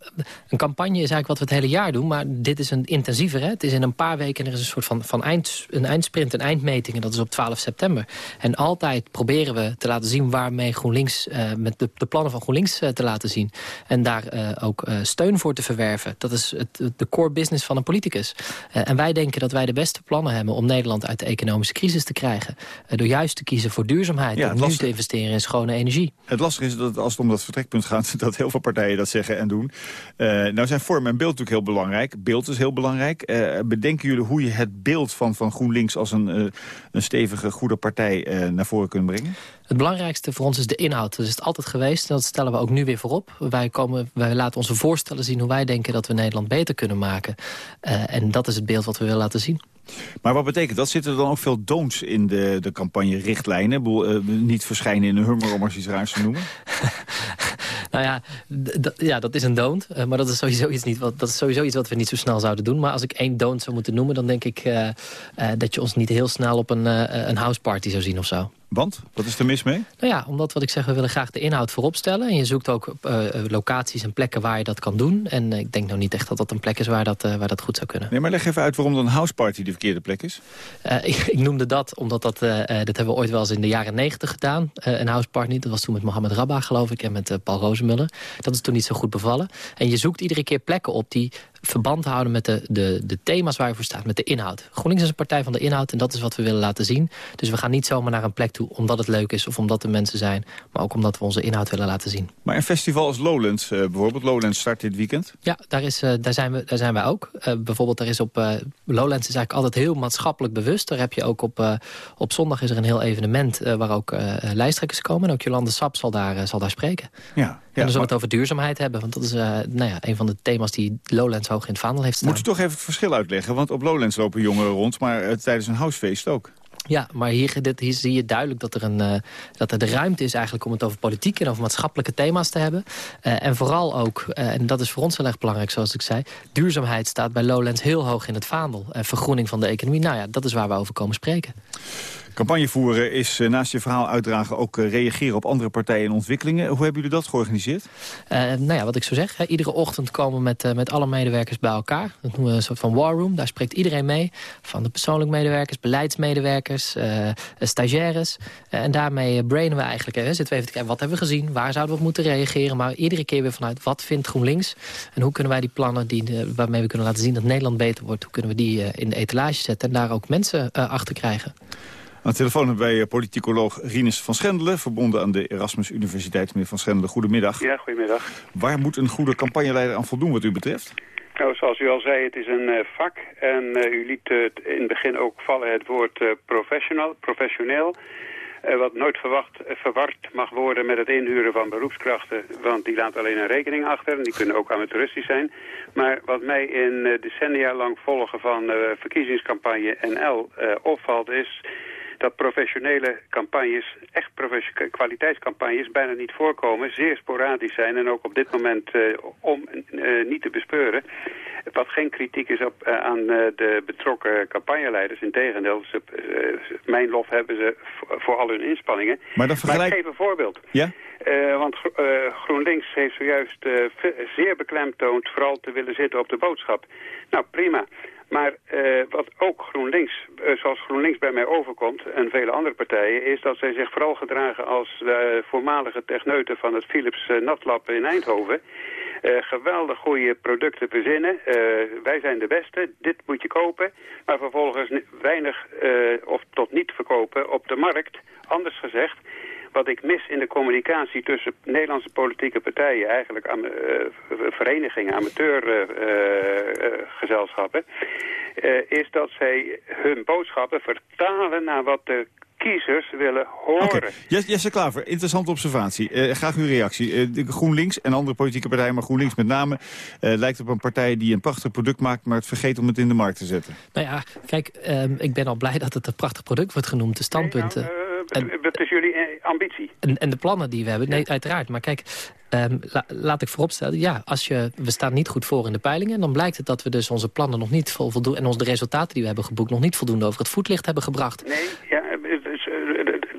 een campagne is eigenlijk wat we het hele jaar doen, maar dit is een intensiever. Hè? Het is in een paar weken er is een soort van, van eind, een eindsprint, een eindmeting en dat is op 12 september. En altijd proberen we te laten zien waarmee GroenLinks, uh, met de, de, plannen van GroenLinks uh, te laten zien. En daar uh, ook steun voor te verwerven. Dat is het, de core business van een politicus. en wij denken dat wij de beste plannen hebben om Nederland uit de economische crisis te krijgen. door juist te kiezen voor duurzaamheid ja, en nu te investeren in schone energie. Het lastige is dat als het om dat vertrekpunt gaat, dat heel veel partijen dat zeggen en doen. nou zijn vorm en beeld natuurlijk heel belangrijk. Beeld is heel belangrijk. bedenken jullie hoe je het beeld van, van GroenLinks als een, een stevige, goede partij naar voren kunt brengen? Het belangrijkste voor ons is de inhoud. Dat is het altijd geweest en dat stellen we ook nu weer voorop. Wij, komen, wij laten onze voorstellen zien hoe wij denken dat we Nederland beter kunnen maken. En dat is het beeld wat we willen laten zien. Maar wat betekent dat? Zitten er dan ook veel don'ts in de, de campagne-richtlijnen? Uh, niet verschijnen in een hummer, om als iets raars te noemen? nou ja, ja, dat is een don't. Uh, maar dat is, sowieso iets niet wat, dat is sowieso iets wat we niet zo snel zouden doen. Maar als ik één don't zou moeten noemen... dan denk ik uh, dat je ons niet heel snel op een, een houseparty zou zien of zo. Want? Wat is er mis mee? Nou ja, omdat wat ik zeg, we willen graag de inhoud voorop stellen. En je zoekt ook uh, locaties en plekken waar je dat kan doen. En uh, ik denk nou niet echt dat dat een plek is waar dat, uh, waar dat goed zou kunnen. Nee, maar leg even uit waarom dan houseparty de verkeerde plek is. Ik, ik, noemde dat omdat dat, dat hebben we ooit wel eens in de jaren negentig gedaan. een houseparty, dat was toen met Mohammed Rabba geloof ik en met Paul Rozenmuller. Dat is toen niet zo goed bevallen. En je zoekt iedere keer plekken op die verband houden met de, de, de thema's waar je voor staat, met de inhoud. GroenLinks is een partij van de inhoud en dat is wat we willen laten zien. Dus we gaan niet zomaar naar een plek toe omdat het leuk is of omdat er mensen zijn, maar ook omdat we onze inhoud willen laten zien. Maar een festival als Lowlands uh, bijvoorbeeld, Lowlands start dit weekend? Ja, daar, is, uh, daar, zijn, we, daar zijn wij ook. Uh, bijvoorbeeld, er is op Lowlands is eigenlijk altijd heel maatschappelijk bewust. Daar heb je ook op, op zondag is er een heel evenement waar ook lijsttrekkers komen. En ook Jolande Sap zal daar, zal daar spreken. Ja, en dan zullen we het over duurzaamheid hebben. Want dat is uh, nou ja, een van de thema's die Lowlands hoog in het vaandel heeft staan. Moet u toch even het verschil uitleggen? Want op Lowlands lopen jongeren rond, maar uh, tijdens een housefeest ook. Ja, maar hier, dit, hier zie je duidelijk dat er, een, uh, dat er de ruimte is eigenlijk om het over politiek en over maatschappelijke thema's te hebben. Uh, en vooral ook, uh, en dat is voor ons heel erg belangrijk zoals ik zei, duurzaamheid staat bij Lowlands heel hoog in het vaandel. En vergroening van de economie, nou ja, dat is waar we over komen spreken. Campagne voeren is eh, naast je verhaal uitdragen ook eh, reageren op andere partijen en ontwikkelingen. Hoe hebben jullie dat georganiseerd? Uh, nou ja, wat ik zo zeg, hè, iedere ochtend komen we met, met alle medewerkers bij elkaar. Dat noemen we een soort van war room. Daar spreekt iedereen mee. Van de persoonlijke medewerkers, beleidsmedewerkers, stagiaires. en daarmee brainen we eigenlijk. Hè, zitten we even te kijken, wat hebben we gezien? Waar zouden we op moeten reageren? Maar iedere keer weer vanuit, wat vindt GroenLinks? En hoe kunnen wij die plannen die, waarmee we kunnen laten zien dat Nederland beter wordt... hoe kunnen we die in de etalage zetten en daar ook mensen achter krijgen? Aan de telefoon hebben wij eh, politicoloog Rinus van Schendelen... verbonden aan de Erasmus Universiteit. Meneer van Schendelen, goedemiddag. Ja, goedemiddag. Waar moet een goede campagneleider aan voldoen wat u betreft? Nou, zoals u al zei, het is een uh, vak. En uh, u liet uh, in het begin ook vallen het woord professional, professioneel. wat nooit verwacht, verward mag worden met het inhuren van beroepskrachten. Want die laat alleen een rekening achter. En die kunnen ook amateuristisch zijn. Maar wat mij in decennia lang volgen van verkiezingscampagne NL opvalt is dat professionele campagnes, echt kwaliteitscampagnes, bijna niet voorkomen. Zeer sporadisch zijn en ook op dit moment uh, om uh, niet te bespeuren. Wat geen kritiek is op, uh, aan de betrokken campagneleiders. Integendeel, ze, mijn lof hebben ze voor al hun inspanningen. Maar, dan vergelijk... maar ik geef een voorbeeld. Ja? want GroenLinks heeft zojuist zeer beklemtoond vooral te willen zitten op de boodschap. Nou, prima. Maar uh, wat ook GroenLinks, uh, zoals GroenLinks bij mij overkomt en vele andere partijen, is dat zij zich vooral gedragen als voormalige techneuten van het Philips Natlab in Eindhoven. geweldig goede producten verzinnen. wij zijn de beste, dit moet je kopen. Maar vervolgens weinig of tot niet verkopen op de markt. Anders gezegd, wat ik mis in de communicatie tussen Nederlandse politieke partijen, eigenlijk uh, verenigingen, amateurgezelschappen, uh, is dat zij hun boodschappen vertalen naar wat de kiezers willen horen. Okay. Jesse Klaver, interessante observatie. Uh, graag uw reactie. Uh, de GroenLinks en andere politieke partijen, maar GroenLinks met name... Uh, lijkt op een partij die een prachtig product maakt... maar het vergeet om het in de markt te zetten. Nou ja, kijk, ehm, ik ben al blij dat het een prachtig product wordt genoemd. De standpunten... Nee, nou, en, dat is jullie ambitie. En, en, de plannen die we hebben, nee, uiteraard. Maar kijk, um, la, laat ik vooropstellen, ja, als je, we staan niet goed voor in de peilingen... dan blijkt het dat we dus onze plannen nog niet voldoende... en onze de resultaten die we hebben geboekt nog niet voldoende over het voetlicht hebben gebracht. Nee, ja,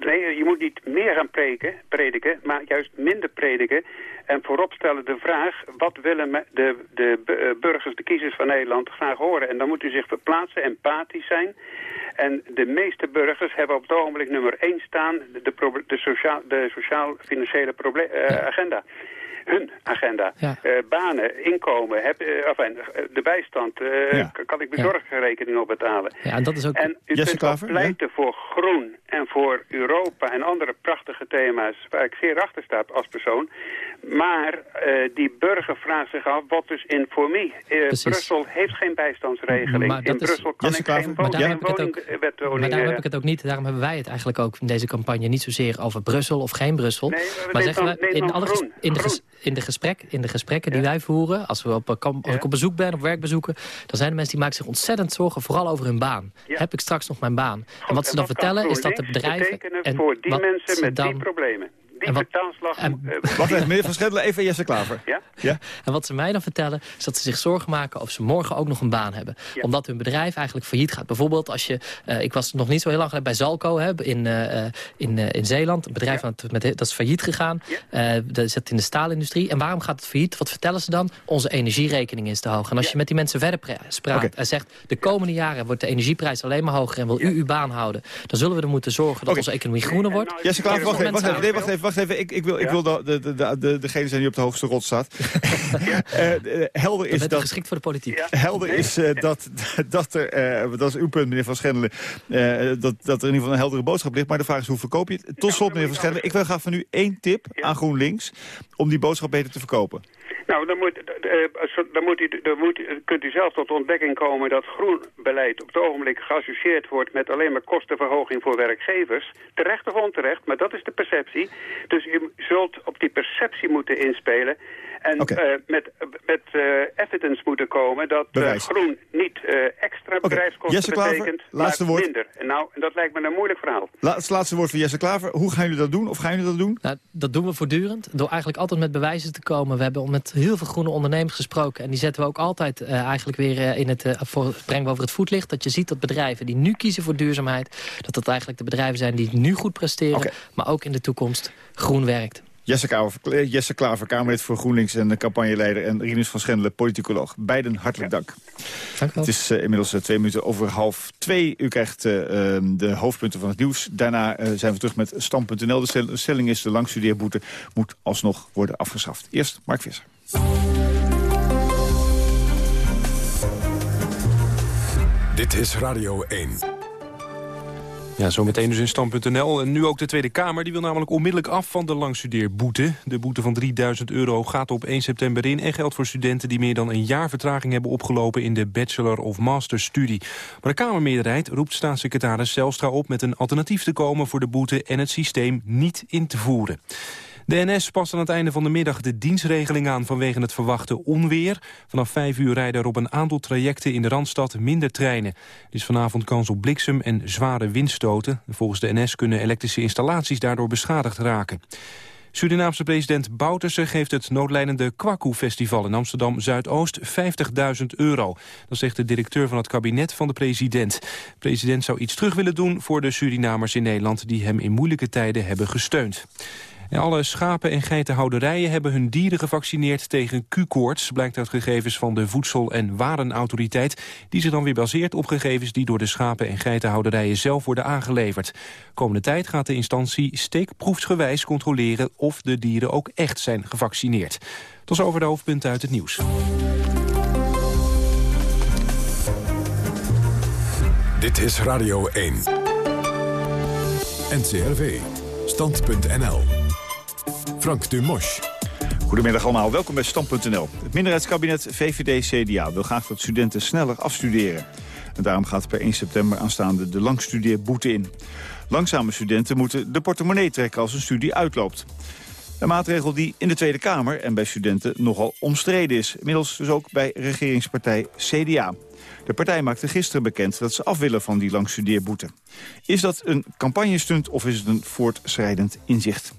Nee, je moet niet meer gaan preken, prediken, maar juist minder prediken. En voorop stellen de vraag, wat willen de, de eh, burgers, de kiezers van Nederland graag horen? En dan moet u zich verplaatsen, empathisch zijn. En de meeste burgers hebben op het ogenblik nummer 1 staan, de, de, de sociaal- de sociaal-financiële eh, agenda. Hun agenda. Ja. Eh, banen, inkomen, heb, eh, enfin, eh, de bijstand, Ja. kan ik mijn zorgrekening nog betalen? Ja, en dat is ook... En u Jesse kunt Klaver, pleiten voor groen en voor Europa en andere prachtige thema's waar ik zeer achter sta als persoon. Maar die burger vraagt zich af, wat is in voor me? Brussel heeft geen bijstandsregeling. Maar dat in is- Brussel kan Jesse ik geen Klaver, maar woning, daar geen heb ik ook-. Maar daarom heb ik het ook niet. Daarom hebben wij het eigenlijk ook in deze campagne niet zozeer over Brussel of geen Brussel. Nee, maar maar zeggen we in, alle in, de. In, de gesprek, in de gesprekken die wij voeren, als, we op, kamp- als ik op bezoek ben, op werkbezoeken, dan zijn de mensen die maken zich ontzettend zorgen, vooral over hun baan. Heb ik straks nog mijn baan? en wat ze dan vertellen is dat de bedrijven... En voor die wat mensen met die problemen. Die en wat- vertaalslag... en- eh, Wacht even, meneer Van Schendelen, even Jesse Klaver. Ja? Ja? En wat ze mij dan vertellen, is dat ze zich zorgen maken of ze morgen ook nog een baan hebben. Omdat hun bedrijf eigenlijk failliet gaat. Bijvoorbeeld als je, eh, ik was nog niet zo heel lang geleden bij Zalco hè, in, eh, eh, in, eh, in Zeeland. Een bedrijf het- met, dat is failliet gegaan. Eh, dat zit in de staalindustrie. En waarom gaat het failliet? Wat vertellen ze dan? Onze energierekening is te hoog. En als je met die mensen verder pra- praat en zegt... de komende jaren wordt de energieprijs alleen maar hoger en wil u uw baan houden... dan zullen we er moeten zorgen dat onze economie groener wordt. Jesse Klaver, wacht even, even. Wacht even, wacht even. Ik, ik wil, ik wil de, de, de, de, de- degene zijn die op de hoogste rot staat. Eh, eh, helder is dat... geschikt voor de politiek. Helder is eh, dat, dat er, eh, dat is uw punt, meneer Van Schendelen, eh, dat, dat er in ieder geval een heldere boodschap ligt. Maar de vraag is, hoe verkoop je het? Tot slot, meneer Van Schendelen, ik wil graag van u één tip aan GroenLinks om die boodschap beter te verkopen. Nou, dan, moet, eh, zo- dan, moet u, dan moet, kunt u zelf tot de ontdekking komen dat groen beleid op het ogenblik geassocieerd wordt met alleen maar kostenverhoging voor werkgevers. Terecht of onterecht, maar dat is de perceptie. Dus u zult op die perceptie moeten inspelen. En eh, met, met eh, evidence moeten komen dat eh, groen niet eh, extra bedrijfskosten Jesse Klaver, betekent, laatste maar woord. minder. En nou, en dat lijkt me een moeilijk verhaal. La, het laatste woord van Jesse Klaver. Hoe gaan jullie dat doen? Of gaan jullie dat doen? Nou, dat doen we voortdurend. Door eigenlijk altijd met bewijzen te komen. We hebben met heel veel groene ondernemers gesproken. En die zetten we ook altijd eh, eigenlijk weer in het, eh, voor, brengen we over het voetlicht. Dat je ziet dat bedrijven die nu kiezen voor duurzaamheid... dat dat eigenlijk de bedrijven zijn die nu goed presteren. Maar ook in de toekomst groen werkt. Jesse Klaver, Jesse Klaver Kamerlid voor GroenLinks en de campagneleider... en Rinus van Schendelen, politicoloog. Beiden hartelijk dank. Dank. Het is eh, inmiddels eh, twee minuten over half twee. U krijgt eh, eh, de hoofdpunten van het nieuws. Daarna eh, zijn we terug met Stam.nl. De stelling is de langstudeerboete moet alsnog worden afgeschaft. Eerst Mark Visser. Dit is Radio 1. Ja, zometeen dus in Stand.nl. En nu ook de Tweede Kamer. Die wil namelijk onmiddellijk af van de langstudeerboete. De boete van 3000 euro gaat op 1 september in... en geldt voor studenten die meer dan een jaar vertraging hebben opgelopen... in de bachelor- of masterstudie. Maar de Kamermeerderheid roept staatssecretaris Zelstra op... met een alternatief te komen voor de boete en het systeem niet in te voeren. De NS past aan het einde van de middag de dienstregeling aan vanwege het verwachte onweer. Vanaf 5 uur rijden er op een aantal trajecten in de Randstad minder treinen. Er is vanavond kans op bliksem en zware windstoten. Volgens de NS kunnen elektrische installaties daardoor beschadigd raken. Surinaamse president Bouterse geeft het noodlijnende Kwaku-festival in Amsterdam-Zuidoost 50.000 euro. Dat zegt de directeur van het kabinet van de president. De president zou iets terug willen doen voor de Surinamers in Nederland... die hem in moeilijke tijden hebben gesteund. Alle schapen- en geitenhouderijen hebben hun dieren gevaccineerd tegen Q-koorts, blijkt uit gegevens van de Voedsel- en Warenautoriteit, die zich dan weer baseert op gegevens die door de schapen- en geitenhouderijen zelf worden aangeleverd. Komende tijd gaat de instantie steekproefsgewijs controleren of de dieren ook echt zijn gevaccineerd. Tot over de hoofdpunten uit het nieuws. Dit is Radio 1. NCRV. Stand.nl. Frank Dumosch. Goedemiddag allemaal, welkom bij Stam.nl. Het minderheidskabinet VVD-CDA wil graag dat studenten sneller afstuderen. En daarom gaat per 1 september aanstaande de langstudeerboete in. Langzame studenten moeten de portemonnee trekken als een studie uitloopt. Een maatregel die in de Tweede Kamer en bij studenten nogal omstreden is. Inmiddels dus ook bij regeringspartij CDA. De partij maakte gisteren bekend dat ze af willen van die langstudeerboete. Is dat een campagnestunt of is het een voortschrijdend inzicht?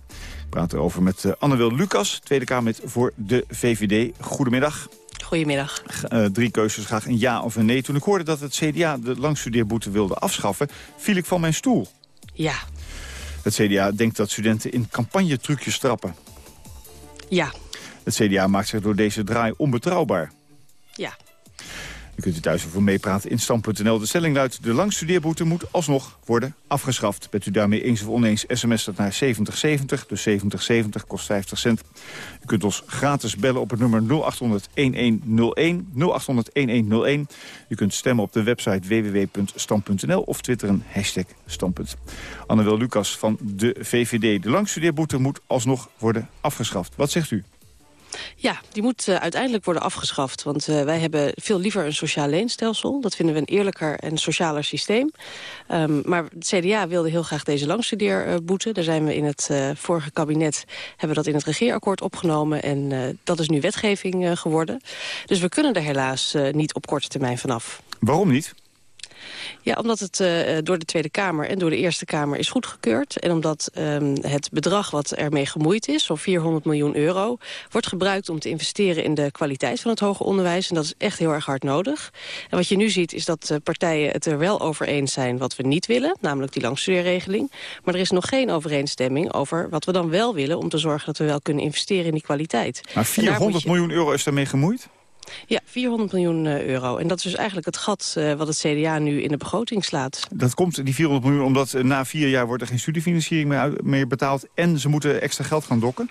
We praten erover met uh, Anne-Wil Lucas, Tweede Kamerlid voor de VVD. Goedemiddag. Goedemiddag. Uh, drie keuzes, graag een ja of een nee. Toen ik hoorde dat het CDA de langstudeerboete wilde afschaffen, viel ik van mijn stoel. Ja. Het CDA denkt dat studenten in campagnetrucjes trappen. Ja. Het CDA maakt zich door deze draai onbetrouwbaar. Ja. U kunt u thuis over meepraten in stand.nl. De stelling luidt, de langstudeerboete moet alsnog worden afgeschaft. Bent u daarmee eens of oneens, sms dat naar 7070, dus 7070 kost 50 cent. U kunt ons gratis bellen op het nummer 0800-1101, 0800-1101. U kunt stemmen op de website www.stand.nl of twitteren hashtag standpunt. Annewel Lucas van de VVD. De langstudeerboete moet alsnog worden afgeschaft. Wat zegt u? Ja, die moet uh, uiteindelijk worden afgeschaft. Want uh, wij hebben veel liever een sociaal leenstelsel. Dat vinden we een eerlijker en socialer systeem. Um, maar het CDA wilde heel graag deze langstudeerboete. Daar zijn we in het uh, vorige kabinet hebben we dat in het regeerakkoord opgenomen. En dat is nu wetgeving geworden. Dus we kunnen er helaas niet op korte termijn vanaf. Waarom niet? Ja, omdat het uh, door de Tweede Kamer en door de Eerste Kamer is goedgekeurd. En omdat um, het bedrag wat ermee gemoeid is, zo'n 400 miljoen euro... wordt gebruikt om te investeren in de kwaliteit van het hoger onderwijs. En dat is echt heel erg hard nodig. En wat je nu ziet is dat uh, partijen het er wel over eens zijn wat we niet willen. Namelijk die langstudeerregeling. Maar er is nog geen overeenstemming over wat we dan wel willen... om te zorgen dat we wel kunnen investeren in die kwaliteit. Maar 400 je... miljoen euro is daarmee gemoeid? Ja, 400 miljoen uh, euro. En dat is dus eigenlijk het gat uh, wat het CDA nu in de begroting slaat. Dat komt, die 400 miljoen, omdat uh, na vier jaar wordt er geen studiefinanciering meer, uit, meer betaald... en ze moeten extra geld gaan dokken?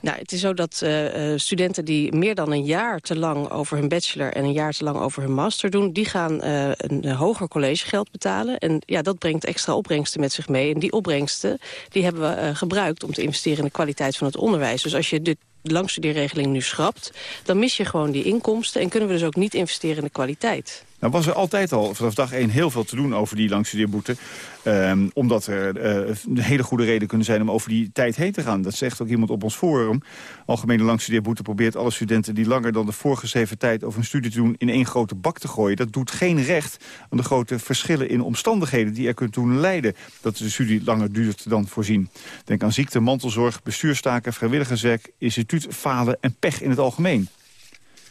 Nou, het is zo dat uh, studenten die meer dan een jaar te lang over hun bachelor... en een jaar te lang over hun master doen... die gaan uh, een hoger collegegeld betalen. En ja, dat brengt extra opbrengsten met zich mee. En die opbrengsten die hebben we gebruikt om te investeren in de kwaliteit van het onderwijs. Dus als je dit langstudeerregeling nu schrapt... dan mis je gewoon die inkomsten en kunnen we dus ook niet investeren in de kwaliteit. Nou was er altijd al vanaf dag 1 heel veel te doen over die langstudeerboete. Um, omdat er uh, hele goede reden kunnen zijn om over die tijd heen te gaan. Dat zegt ook iemand op ons forum. Algemene langstudeerboete probeert alle studenten die langer dan de voorgeschreven tijd over een studie te doen in één grote bak te gooien. Dat doet geen recht aan de grote verschillen in omstandigheden die er kunnen doen leiden. Dat de studie langer duurt dan voorzien. Denk aan ziekte, mantelzorg, bestuurstaken, vrijwilligerswerk, instituut, falen en pech in het algemeen.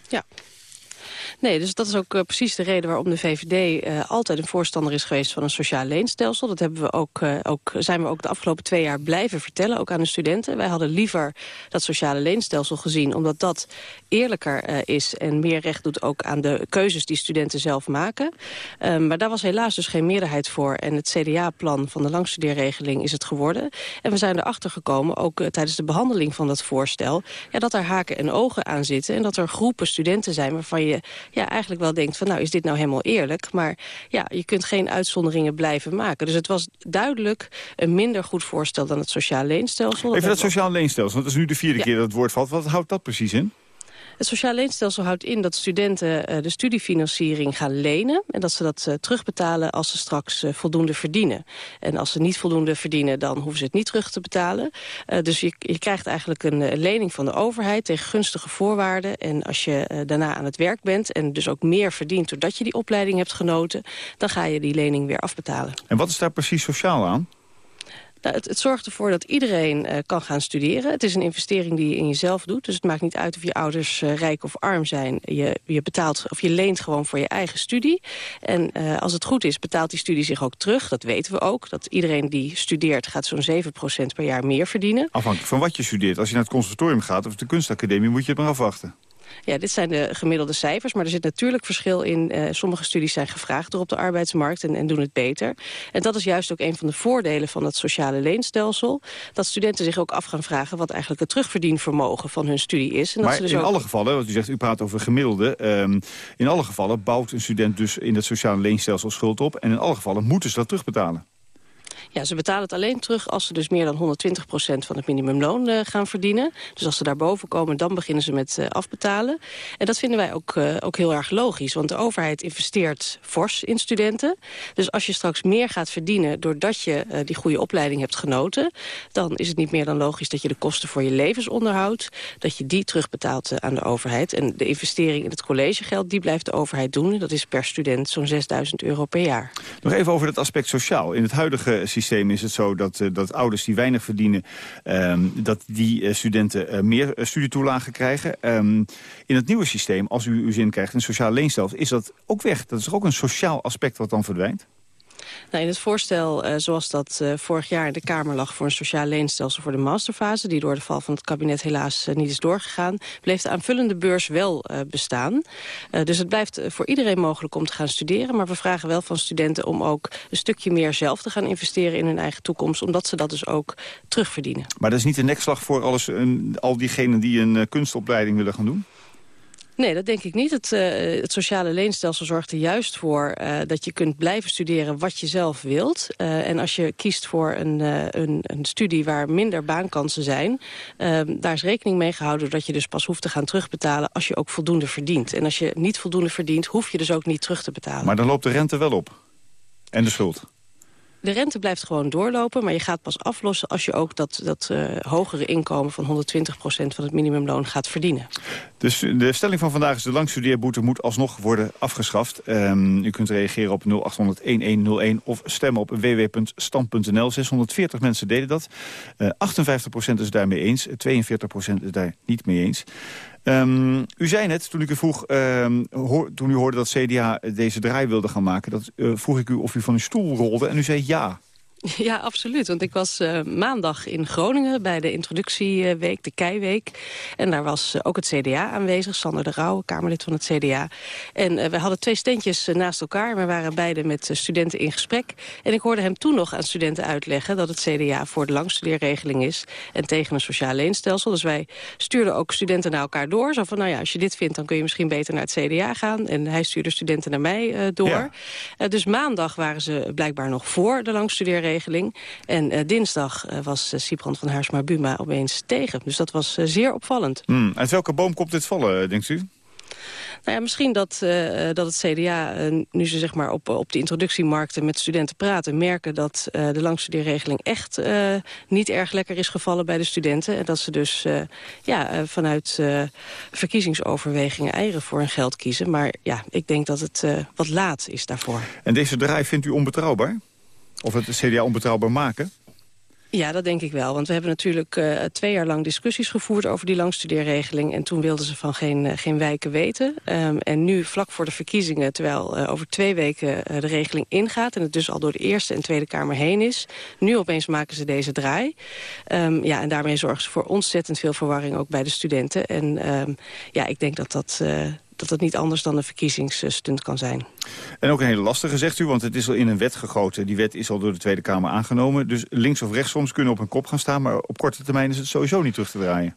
Ja. Nee, dus dat is ook uh, precies de reden waarom de VVD uh, altijd een voorstander is geweest van een sociaal leenstelsel. Dat hebben we ook, uh, ook, zijn we ook de afgelopen twee jaar blijven vertellen, ook aan de studenten. Wij hadden liever dat sociale leenstelsel gezien, omdat dat eerlijker is en meer recht doet ook aan de keuzes die studenten zelf maken. Um, maar daar was helaas dus geen meerderheid voor. En het CDA-plan van de langstudeerregeling is het geworden. En we zijn erachter gekomen, ook tijdens de behandeling van dat voorstel, ja, dat er haken en ogen aan zitten. En dat er groepen studenten zijn waarvan je ja, eigenlijk wel denkt van nou is dit nou helemaal eerlijk. Maar ja, je kunt geen uitzonderingen blijven maken. Dus het was duidelijk een minder goed voorstel dan het sociaal leenstelsel. Even dat sociaal leenstelsel, want dat is nu de vierde ja. keer dat het woord valt. Wat houdt dat precies in? Het sociaal leenstelsel houdt in dat studenten uh, de studiefinanciering gaan lenen... en dat ze dat uh, terugbetalen als ze straks uh, voldoende verdienen. En als ze niet voldoende verdienen, dan hoeven ze het niet terug te betalen. dus je, je, krijgt eigenlijk een lening van de overheid tegen gunstige voorwaarden. En als je daarna aan het werk bent en dus ook meer verdient... doordat je die opleiding hebt genoten, dan ga je die lening weer afbetalen. En wat is daar precies sociaal aan? Nou, het, zorgt ervoor dat iedereen uh, kan gaan studeren. Het is een investering die je in jezelf doet. Dus het maakt niet uit of je ouders uh, rijk of arm zijn. Je, je betaalt of je leent gewoon voor je eigen studie. En uh, als het goed is, betaalt die studie zich ook terug. Dat weten we ook. Dat iedereen die studeert gaat zo'n 7% per jaar meer verdienen. Afhankelijk van wat je studeert. Als je naar het conservatorium gaat of de kunstacademie moet je het maar afwachten. Ja, dit zijn de gemiddelde cijfers, maar er zit natuurlijk verschil in. Uh, sommige studies zijn gevraagd door op de arbeidsmarkt en, en, doen het beter. En dat is juist ook een van de voordelen van het sociale leenstelsel. Dat studenten zich ook af gaan vragen wat eigenlijk het terugverdienvermogen van hun studie is. En maar dat ze dus in ook... alle gevallen, want u zegt u praat over gemiddelde. Um, in alle gevallen bouwt een student dus in het sociale leenstelsel schuld op. En in alle gevallen moeten ze dat terugbetalen. Ja, ze betalen het alleen terug als ze dus meer dan 120% van het minimumloon uh, gaan verdienen. Dus als ze daarboven komen, dan beginnen ze met uh, afbetalen. En dat vinden wij ook, uh, ook heel erg logisch. Want de overheid investeert fors in studenten. Dus als je straks meer gaat verdienen doordat je die goede opleiding hebt genoten... dan is het niet meer dan logisch dat je de kosten voor je levensonderhoud... dat je die terugbetaalt aan de overheid. En de investering in het collegegeld, die blijft de overheid doen. Dat is per student zo'n 6000 euro per jaar. Nog even over het aspect sociaal. In het huidige systeem is het zo dat, uh, dat ouders die weinig verdienen... Um, dat die uh, studenten uh, meer studietoelagen krijgen. Um, in het nieuwe systeem, als u uw zin krijgt, een sociaal leenstelsel... is dat ook weg. Dat is ook een sociaal aspect wat dan verdwijnt? Nou, in het voorstel uh, zoals dat uh, vorig jaar in de Kamer lag... voor een sociaal leenstelsel voor de masterfase... die door de val van het kabinet helaas uh, niet is doorgegaan... bleef de aanvullende beurs wel bestaan. dus het blijft voor iedereen mogelijk om te gaan studeren. Maar we vragen wel van studenten om ook een stukje meer zelf te gaan investeren... in hun eigen toekomst, omdat ze dat dus ook terugverdienen. Maar dat is niet een nekslag voor alles, al diegenen die een kunstopleiding willen gaan doen? Nee, dat denk ik niet. Het, uh, het sociale leenstelsel zorgt er juist voor uh, dat je kunt blijven studeren wat je zelf wilt. Uh, en als je kiest voor een, een, een, studie waar minder baankansen zijn... ehm, daar is rekening mee gehouden dat je dus pas hoeft te gaan terugbetalen... als je ook voldoende verdient. En als je niet voldoende verdient, hoef je dus ook niet terug te betalen. Maar dan loopt de rente wel op. En de schuld de rente blijft gewoon doorlopen, maar je gaat pas aflossen... als je ook dat, dat uh, hogere inkomen van 120% van het minimumloon gaat verdienen. Dus de stelling van vandaag is de langstudeerboete moet alsnog worden afgeschaft. Um, u kunt reageren op 0800-1101 of stemmen op www.stand.nl. 640 mensen deden dat. Uh, 58% is daarmee eens, 42% is daar niet mee eens. Um, u zei net, toen ik u vroeg, hoor, toen u hoorde dat CDA deze draai wilde gaan maken... Dat, uh, vroeg ik u of u van uw stoel rolde en u zei ja. Ja, absoluut. Want ik was uh, maandag in Groningen bij de introductieweek, de Keiweek. En daar was uh, ook het CDA aanwezig, Sander de Rauw, Kamerlid van het CDA. En uh, we hadden twee steentjes naast elkaar. We waren beide met studenten in gesprek. En ik hoorde hem toen nog aan studenten uitleggen dat het CDA voor de langstudeerregeling is. En tegen een sociaal leenstelsel. Dus wij stuurden ook studenten naar elkaar door. Zo van, nou ja, als je dit vindt, dan kun je misschien beter naar het CDA gaan. En hij stuurde studenten naar mij door. Ja. dus maandag waren ze blijkbaar nog voor de langstudeerregeling regeling. En uh, dinsdag uh, was uh, Siebrand van Haarsma-Buma opeens tegen. Dus dat was zeer opvallend. Hmm. Uit welke boom komt dit vallen, denkt u? Nou ja, misschien dat, uh, dat het CDA, uh, nu ze zeg maar op, op de introductiemarkten met studenten praten... merken dat uh, de langstudeerregeling echt niet erg lekker is gevallen bij de studenten. En dat ze dus ja, vanuit verkiezingsoverwegingen eieren voor hun geld kiezen. Maar ja, ik denk dat het wat laat is daarvoor. En deze draai vindt u onbetrouwbaar? Of het CDA onbetrouwbaar maken? Ja, dat denk ik wel. Want we hebben natuurlijk uh, twee jaar lang discussies gevoerd over die langstudeerregeling. En toen wilden ze van geen, uh, geen wijken weten. Um, en nu, vlak voor de verkiezingen, terwijl uh, over twee weken de regeling ingaat... en het dus al door de Eerste en Tweede Kamer heen is... nu opeens maken ze deze draai. Um, ja, en daarmee zorgen ze voor ontzettend veel verwarring ook bij de studenten. En um, ja, ik denk dat dat dat het niet anders dan een verkiezingsstunt kan zijn. En ook een hele lastige, zegt u, want het is al in een wet gegoten. Die wet is al door de Tweede Kamer aangenomen. Dus links of rechts soms kunnen op een kop gaan staan... maar op korte termijn is het sowieso niet terug te draaien.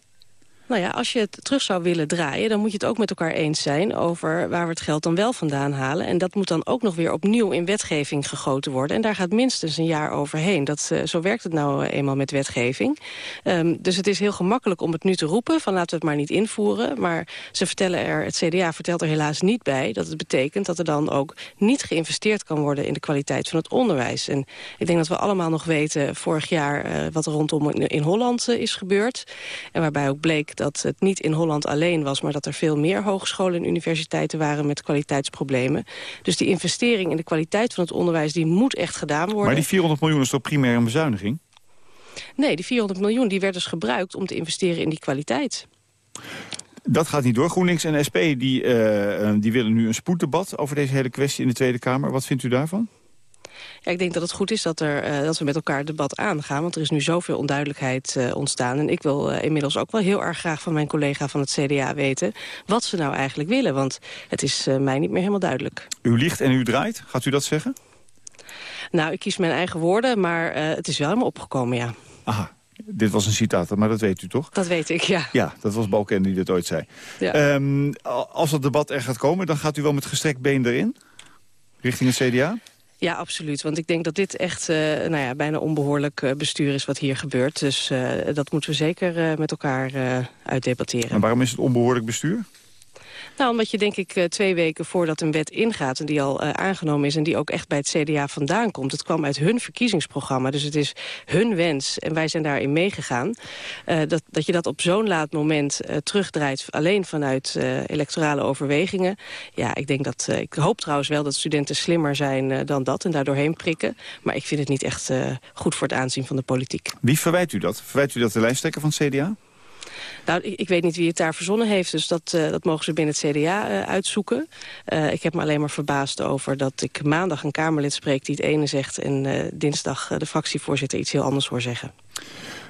Nou ja, als je het terug zou willen draaien... dan moet je het ook met elkaar eens zijn over waar we het geld dan wel vandaan halen. En dat moet dan ook nog weer opnieuw in wetgeving gegoten worden. En daar gaat minstens een jaar overheen. Dat, uh, zo werkt het nou eenmaal met wetgeving. Um, dus het is heel gemakkelijk om het nu te roepen... van laten we het maar niet invoeren. Maar ze vertellen er, het CDA vertelt er helaas niet bij... dat het betekent dat er dan ook niet geïnvesteerd kan worden... in de kwaliteit van het onderwijs. En ik denk dat we allemaal nog weten vorig jaar... Uh, wat er rondom in, Holland is gebeurd. En waarbij ook bleek dat het niet in Holland alleen was... maar dat er veel meer hogescholen en universiteiten waren met kwaliteitsproblemen. Dus die investering in de kwaliteit van het onderwijs... die moet echt gedaan worden. Maar die 400 miljoen is toch primair een bezuiniging? Nee, die 400 miljoen die werd dus gebruikt om te investeren in die kwaliteit. Dat gaat niet door. GroenLinks en SP die, uh, die willen nu een spoeddebat over deze hele kwestie in de Tweede Kamer. Wat vindt u daarvan? Ja, ik denk dat het goed is dat, er, uh, dat we met elkaar het debat aangaan. Want er is nu zoveel onduidelijkheid uh, ontstaan. En ik wil uh, inmiddels ook wel heel erg graag van mijn collega van het CDA weten... wat ze nou eigenlijk willen. Want het is mij niet meer helemaal duidelijk. U liegt en u draait. Gaat u dat zeggen? Nou, ik kies mijn eigen woorden, maar het is wel helemaal opgekomen, ja. Aha. Dit was een citaat, maar dat weet u toch? Dat weet ik, ja. Ja, dat was Balken die dit ooit zei. Ja. Um, als het debat er gaat komen, dan gaat u wel met gestrekt been erin? Richting het CDA? Ja, absoluut. Want ik denk dat dit echt uh, nou ja, bijna onbehoorlijk uh, bestuur is wat hier gebeurt. Dus uh, dat moeten we zeker met elkaar uitdebatteren. En waarom is het onbehoorlijk bestuur? Nou, omdat je denk ik twee weken voordat een wet ingaat... en die al uh, aangenomen is en die ook echt bij het CDA vandaan komt... het kwam uit hun verkiezingsprogramma, dus het is hun wens... en wij zijn daarin meegegaan... Uh, dat, dat je dat op zo'n laat moment uh, terugdraait... alleen vanuit electorale overwegingen. Ja, ik denk dat... ik hoop trouwens wel dat studenten slimmer zijn dan dat... en daardoorheen prikken. Maar ik vind het niet echt goed voor het aanzien van de politiek. Wie verwijt u dat? Verwijt u dat de lijsttrekker van het CDA? Nou, ik, ik, weet niet wie het daar verzonnen heeft, dus dat, uh, dat mogen ze binnen het CDA uh, uitzoeken. Uh, ik heb me alleen maar verbaasd over dat ik maandag een Kamerlid spreek die het ene zegt... en dinsdag de fractievoorzitter iets heel anders hoor zeggen.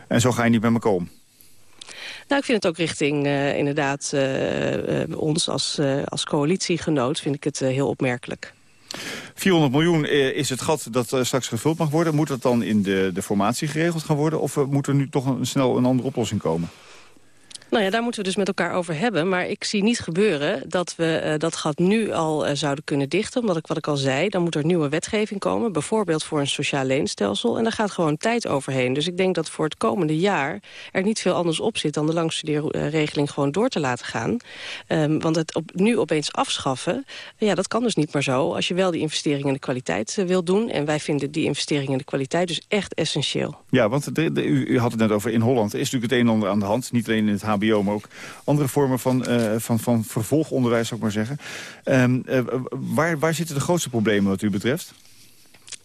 En zo ga je niet met me komen? Nou, ik vind het ook richting inderdaad ons als, als coalitiegenoot vind ik het heel opmerkelijk. 400 miljoen is het gat dat straks gevuld mag worden. Moet dat dan in de, de formatie geregeld gaan worden? Of moet er nu toch een, snel een andere oplossing komen? Nou ja, daar moeten we dus met elkaar over hebben. Maar ik zie niet gebeuren dat we uh, dat gat nu al uh, zouden kunnen dichten. Omdat ik, wat ik al zei, dan moet er nieuwe wetgeving komen. Bijvoorbeeld voor een sociaal leenstelsel. En daar gaat gewoon tijd overheen. Dus ik denk dat voor het komende jaar er niet veel anders op zit... dan de langstudeerregeling gewoon door te laten gaan. Um, want het op, nu opeens afschaffen, ja, dat kan dus niet meer zo... als je wel die investering in de kwaliteit uh, wil doen. En wij vinden die investering in de kwaliteit dus echt essentieel. Ja, want u, had het net over in Holland. Is natuurlijk het een en ander aan de hand. Niet alleen in het HBO, maar ook andere vormen van, uh, van, van vervolgonderwijs, zou ik maar zeggen. Um, uh, waar, waar zitten de grootste problemen wat u betreft?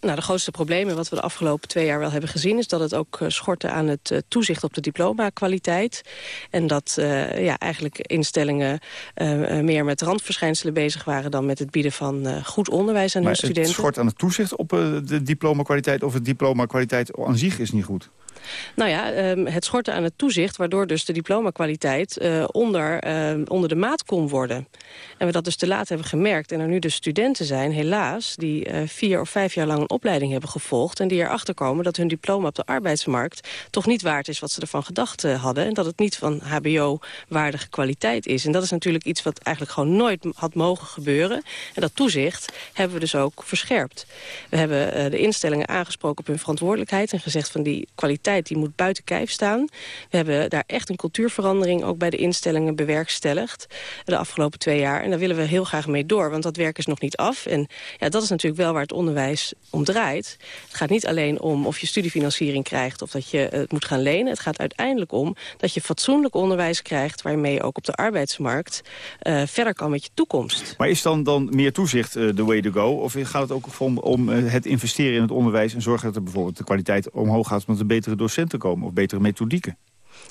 Nou, de grootste problemen wat we de afgelopen twee jaar wel hebben gezien... is dat het ook uh, schortte aan het uh, toezicht op de diploma-kwaliteit. En dat uh, ja, eigenlijk instellingen meer met randverschijnselen bezig waren... dan met het bieden van goed onderwijs aan maar hun studenten. het schort aan het toezicht op de diploma-kwaliteit... of het diploma-kwaliteit aan zich is niet goed? Nou ja, um, het schorten aan het toezicht... waardoor dus de diplomakwaliteit uh, onder, uh, onder de maat kon worden. En we dat dus te laat hebben gemerkt. En er nu dus studenten zijn, helaas... die uh, vier of vijf jaar lang een opleiding hebben gevolgd... en die erachter komen dat hun diploma op de arbeidsmarkt... toch niet waard is wat ze ervan gedacht hadden... en dat het niet van hbo-waardige kwaliteit is. En dat is natuurlijk iets wat eigenlijk gewoon nooit had mogen gebeuren. En dat toezicht hebben we dus ook verscherpt. We hebben de instellingen aangesproken op hun verantwoordelijkheid... en gezegd van die kwaliteit die moet buiten kijf staan. We hebben daar echt een cultuurverandering ook bij de instellingen bewerkstelligd de afgelopen twee jaar. En daar willen we heel graag mee door, want dat werk is nog niet af. En ja, dat is natuurlijk wel waar het onderwijs om draait. Het gaat niet alleen om of je studiefinanciering krijgt of dat je het moet gaan lenen. Het gaat uiteindelijk om dat je fatsoenlijk onderwijs krijgt waarmee je ook op de arbeidsmarkt uh, verder kan met je toekomst. Maar is dan, dan meer toezicht de uh, way to go? Of gaat het ook om, uh, het investeren in het onderwijs en zorgen dat er bijvoorbeeld de kwaliteit omhoog gaat met een betere docenten komen of betere methodieken.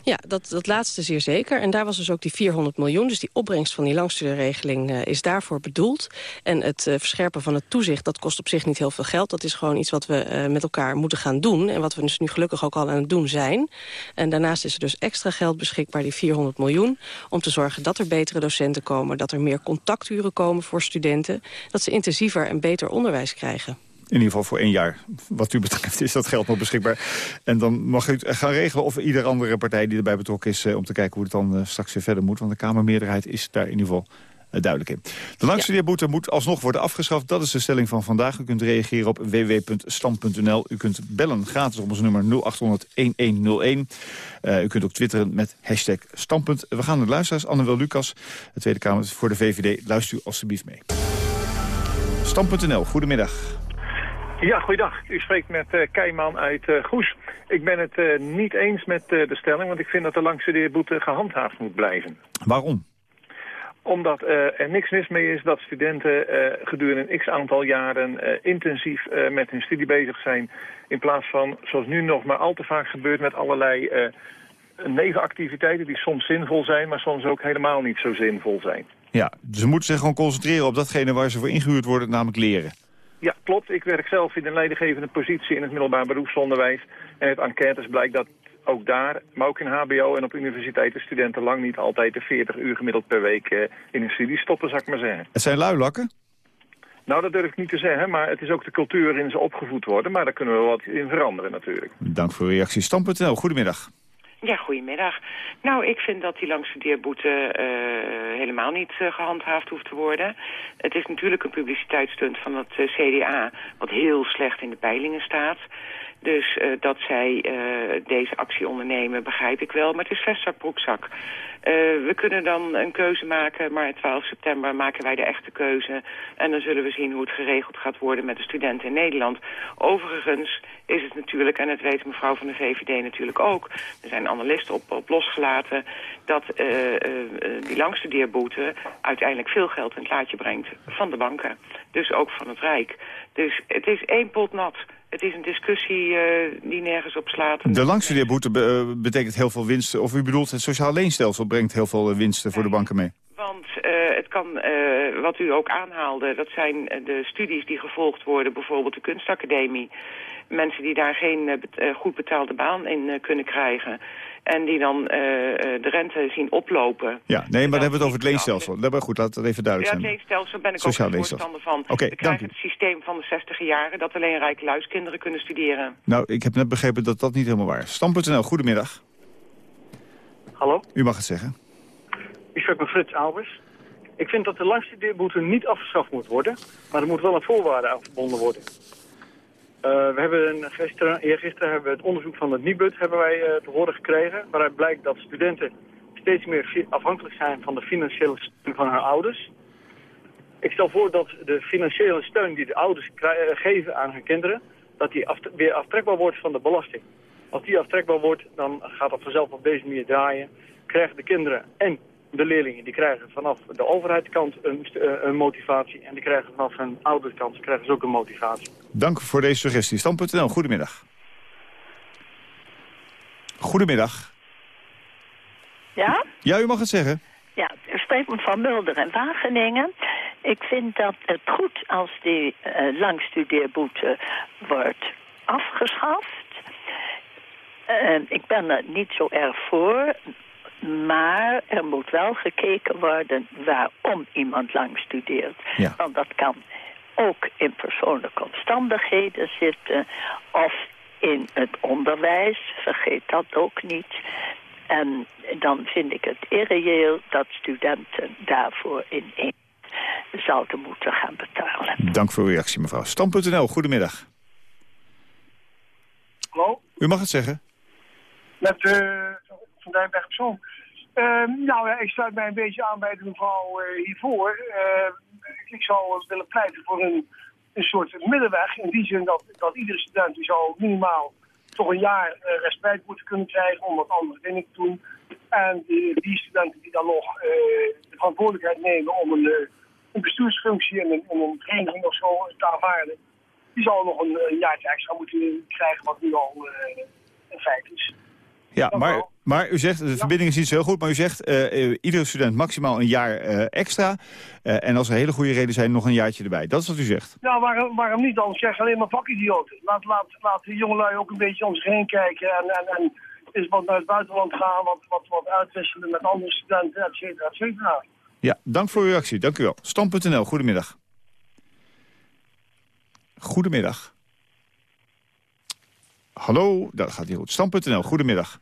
Ja, dat, dat laatste zeer zeker. En daar was dus ook die 400 miljoen. Dus die opbrengst van die langstudeerregeling uh, is daarvoor bedoeld. En het uh, verscherpen van het toezicht, dat kost op zich niet heel veel geld. Dat is gewoon iets wat we uh, met elkaar moeten gaan doen. En wat we dus nu gelukkig ook al aan het doen zijn. En daarnaast is er dus extra geld beschikbaar, die 400 miljoen... om te zorgen dat er betere docenten komen. Dat er meer contacturen komen voor studenten. Dat ze intensiever en beter onderwijs krijgen. In ieder geval voor één jaar. Wat u betreft is dat geld nog beschikbaar. En dan mag u gaan regelen of ieder andere partij die erbij betrokken is... om te kijken hoe het dan straks weer verder moet. Want de Kamermeerderheid is daar in ieder geval duidelijk in. De langstudeerboete ja. moet alsnog worden afgeschaft. Dat is de stelling van vandaag. U kunt reageren op www.stand.nl. U kunt bellen gratis op ons nummer 0800-1101. Uh, u kunt ook twitteren met hashtag standpunt. We gaan naar de luisteraars. Anne Lucas, de Tweede Kamer voor de VVD. Luister u alstublieft mee. Stand.nl, goedemiddag. Ja, goeiedag. U spreekt met uh, Keiman uit uh, Goes. Ik ben het uh, niet eens met de stelling, want ik vind dat de langstudeerboete gehandhaafd moet blijven. Waarom? Omdat er niks mis mee is dat studenten gedurende een x-aantal jaren intensief met hun studie bezig zijn. In plaats van, zoals nu nog maar al te vaak gebeurt, met allerlei nevenactiviteiten die soms zinvol zijn, maar soms ook helemaal niet zo zinvol zijn. Ja, ze moeten zich gewoon concentreren op datgene waar ze voor ingehuurd worden, namelijk leren. Ja, klopt. Ik werk zelf in een leidinggevende positie in het middelbaar beroepsonderwijs. En uit enquêtes blijkt dat ook daar, maar ook in hbo en op universiteiten... studenten lang niet altijd de 40 uur gemiddeld per week uh, in hun studie stoppen, zou ik maar zeggen. Het zijn luilakken? Nou, dat durf ik niet te zeggen, maar het is ook de cultuur waarin ze opgevoed worden. Maar daar kunnen we wat in veranderen natuurlijk. Dank voor uw reactie. Stam.nl, goedemiddag. Ja, goedemiddag. Nou, ik vind dat die langstudeerboete uh, helemaal niet uh, gehandhaafd hoeft te worden. Het is natuurlijk een publiciteitsstunt van het uh, CDA... wat heel slecht in de peilingen staat. Dus uh, dat zij uh, deze actie ondernemen, begrijp ik wel. Maar het is vestzak broekzak. Uh, we kunnen dan een keuze maken, maar 12 september maken wij de echte keuze. En dan zullen we zien hoe het geregeld gaat worden met de studenten in Nederland. Overigens is het natuurlijk, en dat weet mevrouw van de VVD natuurlijk ook... er zijn analisten op, op losgelaten... dat die langstudeerboete uiteindelijk veel geld in het laadje brengt van de banken. Dus ook van het Rijk. Dus het is één pot nat Het is een discussie eh, die nergens op slaat. De langstudeerboete be- eh, betekent heel veel winsten. Of u bedoelt, het sociaal leenstelsel brengt heel veel eh, winsten voor de banken mee. Want het kan, eh, wat u ook aanhaalde, dat zijn de studies die gevolgd worden, bijvoorbeeld de kunstacademie. Mensen die daar geen goed betaalde baan in kunnen krijgen. En die dan eh, eh, de rente zien oplopen. Ja, nee, maar dan hebben we het over het leenstelsel. Dat, maar goed, laat het even Ja, duidelijk het zijn. leenstelsel ben ik Sociaal ook voorstander van. Oké, We dank krijgen het systeem van de 60 jaren dat alleen rijke luiskinderen kunnen studeren. Nou, ik heb net begrepen dat dat niet helemaal waar is. Stam.nl, goedemiddag. Hallo, U mag het zeggen. ik spreek met Frits Albers. Ik vind dat de langstudeerboete niet afgeschaft moet worden, maar er moet wel een voorwaarde aan verbonden worden. Eh, we hebben gisteren, eergisteren hebben we het onderzoek van het Nibud hebben wij eh, te horen gekregen, waaruit blijkt dat studenten steeds meer afhankelijk zijn van de financiële steun van hun ouders. Ik stel voor dat de financiële steun die de ouders eh, geven aan hun kinderen, dat die weer aftrekbaar wordt van de belasting. Als die aftrekbaar wordt, dan gaat dat vanzelf op deze manier draaien. Krijgen de kinderen en de leerlingen, die krijgen vanaf de overheidskant een, eh, een motivatie. En die krijgen vanaf hun ouderskant krijgen ze ook een motivatie. Dank voor deze suggestie. Stam.nl, goedemiddag. Goedemiddag. Ja? Ja, u mag het zeggen. Ja, ik spreek me van Mulder en Wageningen. Ik vind dat het goed als die eh, langstudeerboete wordt afgeschaft. Eh, ik ben er niet zo erg voor, maar er moet wel gekeken worden waarom iemand lang studeert. Ja. Want dat kan ook in persoonlijke omstandigheden zitten of in het onderwijs, vergeet dat ook niet. En dan vind ik het irreëel dat studenten daarvoor in één zouden moeten gaan betalen. Dank voor uw reactie, mevrouw. Stam.nl, goedemiddag. Hallo, U mag het zeggen. met uh, Van Zoom. Ehm, nou ik sluit mij een beetje aan bij de mevrouw eh, hiervoor. Eh, ik zou willen pleiten voor een, een soort middenweg. In die zin dat, dat iedere student die zou minimaal toch een jaar eh, respect moeten kunnen krijgen om wat andere dingen te doen. En die, studenten die dan nog eh, de verantwoordelijkheid nemen om een, bestuursfunctie en een, en een vereniging of zo te aanvaarden, die zal nog een, een jaartje extra moeten krijgen, wat nu al een feit is. Ja, maar, maar u zegt, de verbinding is niet zo heel goed, maar u zegt eh, iedere student maximaal een jaar eh, extra. En als er hele goede reden zijn, nog een jaartje erbij. Dat is wat u zegt. Nou, waarom, waarom niet dan? Zeg alleen maar vakidioten. Laat, laat, laat de jongelui ook een beetje om zich heen kijken en, en, en eens wat naar het buitenland gaan, wat, wat, wat uitwisselen met andere studenten, et cetera, et cetera. Ja, dank voor uw reactie. Dank u wel. Stam.nl, goedemiddag. Goedemiddag. Hallo, dat gaat niet goed. Stam.nl, goedemiddag.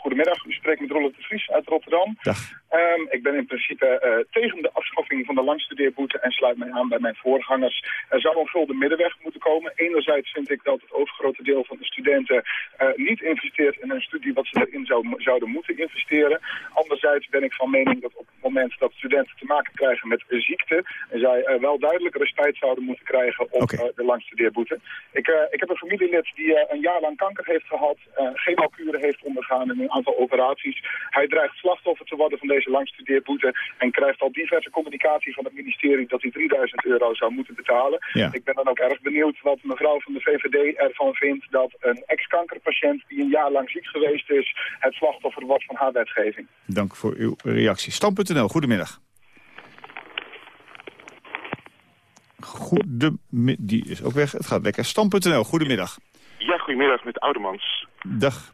Goedemiddag, u spreekt met Roland de Vries uit Rotterdam. Dag. Ehm, ik ben in principe eh, tegen de afschaffing van de langstudeerboete en sluit mij aan bij mijn voorgangers. Er zou een gulden middenweg moeten komen. Enerzijds vind ik dat het overgrote deel van de studenten eh, niet investeert in een studie wat ze erin zou, zouden moeten investeren. Anderzijds ben ik van mening dat op het moment dat studenten te maken krijgen met ziekte, zij eh, wel duidelijk respect zouden moeten krijgen op de langstudeerboete. Ik, ik heb een familielid die een jaar lang kanker heeft gehad, chemokuren heeft ondergaan en een aantal operaties. Hij dreigt slachtoffer te worden van deze langstudeerboete en krijgt al diverse communicatie van het ministerie dat hij 3000 euro zou moeten betalen. Ja. Ik ben dan ook erg benieuwd wat mevrouw van de VVD ervan vindt dat een ex-kankerpatiënt die een jaar lang ziek geweest is het slachtoffer wordt van haar wetgeving. Dank voor uw reactie. Stam.nl, goedemiddag. Goedemiddag. Die is ook weg. Het gaat lekker. Stam.nl, goedemiddag. Ja, goedemiddag met Oudemans. Dag.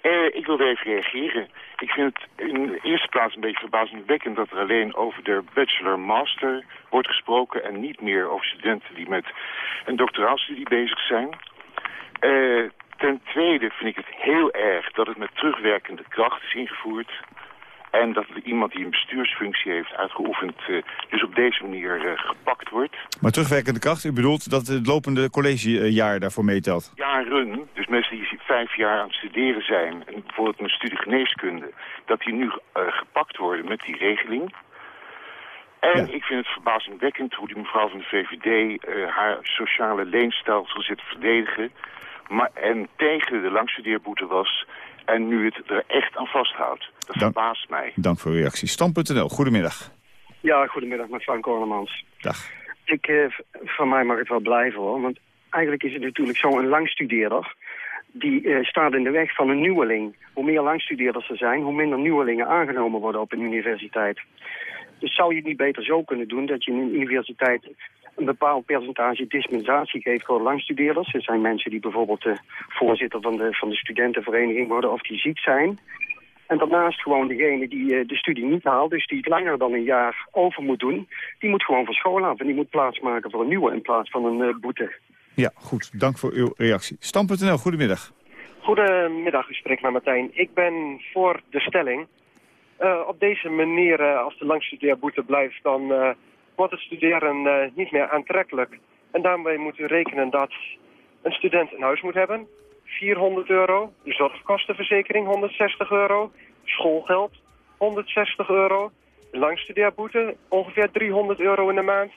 Eh, ik wilde even reageren. Ik vind het in de eerste plaats een beetje verbazingwekkend dat er alleen over de bachelor-master wordt gesproken en niet meer over studenten die met een doctoraalstudie bezig zijn. Eh, ten tweede vind ik het heel erg dat het met terugwerkende kracht is ingevoerd. En dat iemand die een bestuursfunctie heeft uitgeoefend, uh, dus op deze manier uh, gepakt wordt. Maar terugwerkende kracht, u bedoelt dat het lopende collegejaar daarvoor meetelt? Jaren, dus mensen die vijf jaar aan het studeren zijn, en bijvoorbeeld een studie geneeskunde, dat die nu uh, gepakt worden met die regeling. En ja. ik vind het verbazingwekkend hoe die mevrouw van de VVD haar sociale leenstelsel zit te verdedigen. Maar, en tegen de langstudeerboete was en nu het er echt aan vasthoudt. Dat Dank, verbaast mij. Dank voor uw reactie. Stam.nl, goedemiddag. Ja, goedemiddag met Frank Ornemans. Dag. Ik, eh, van mij mag het wel blijven hoor, want eigenlijk is het natuurlijk zo, een langstudeerder... die eh, staat in de weg van een nieuweling. Hoe meer langstudeerders er zijn, hoe minder nieuwelingen aangenomen worden op een universiteit. Dus zou je het niet beter zo kunnen doen dat je in een universiteit een bepaald percentage dispensatie geeft voor langstudeerders. Er zijn mensen die bijvoorbeeld de voorzitter van de, van de studentenvereniging worden of die ziek zijn. En daarnaast gewoon degene die eh, de studie niet haalt, dus die het langer dan een jaar over moet doen, die moet gewoon van school af en die moet plaatsmaken voor een nieuwe in plaats van een uh, boete. Ja, goed. Dank voor uw reactie. Stam.nl, goedemiddag. Goedemiddag, u spreekt met Martijn. Ik ben voor de stelling. Uh, op deze manier, als de langstudeerboete blijft, dan wordt het studeren niet meer aantrekkelijk. En daarmee moet u rekenen dat een student een huis moet hebben, 400 euro. De zorgkostenverzekering 160 euro. Schoolgeld 160 euro. Langstudeerboete ongeveer 300 euro in de maand.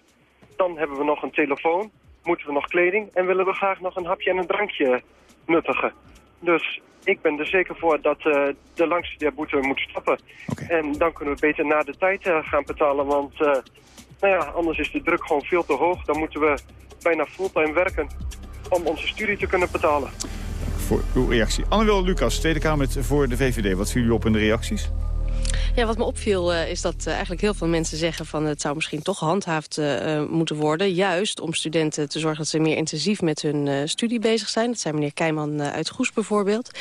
Dan hebben we nog een telefoon. Moeten we nog kleding. En willen we graag nog een hapje en een drankje nuttigen. Dus ik ben er zeker voor dat uh, de langstudeerboete moet stoppen. En dan kunnen we beter na de tijd uh, gaan betalen. Want uh, nou ja, anders is de druk gewoon veel te hoog. Dan moeten we bijna fulltime werken om onze studie te kunnen betalen voor uw reactie. Anne-Wil Lucas, Tweede Kamer voor de VVD. Wat viel u op in de reacties? Ja, wat me opviel uh, is dat uh, eigenlijk heel veel mensen zeggen... van het zou misschien toch gehandhaafd uh, moeten worden. Juist om studenten te zorgen dat ze meer intensief met hun studie bezig zijn. Dat zei meneer Keijman uit Goes bijvoorbeeld.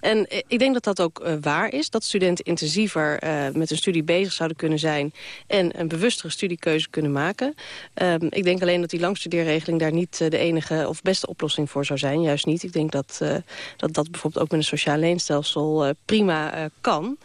En ik denk dat dat ook waar is. Dat studenten intensiever met hun studie bezig zouden kunnen zijn... en een bewustere studiekeuze kunnen maken. Ehm, ik denk alleen dat die langstudeerregeling daar niet de enige of beste oplossing voor zou zijn. Juist niet. Ik denk dat dat, dat bijvoorbeeld ook met een sociaal leenstelsel prima kan.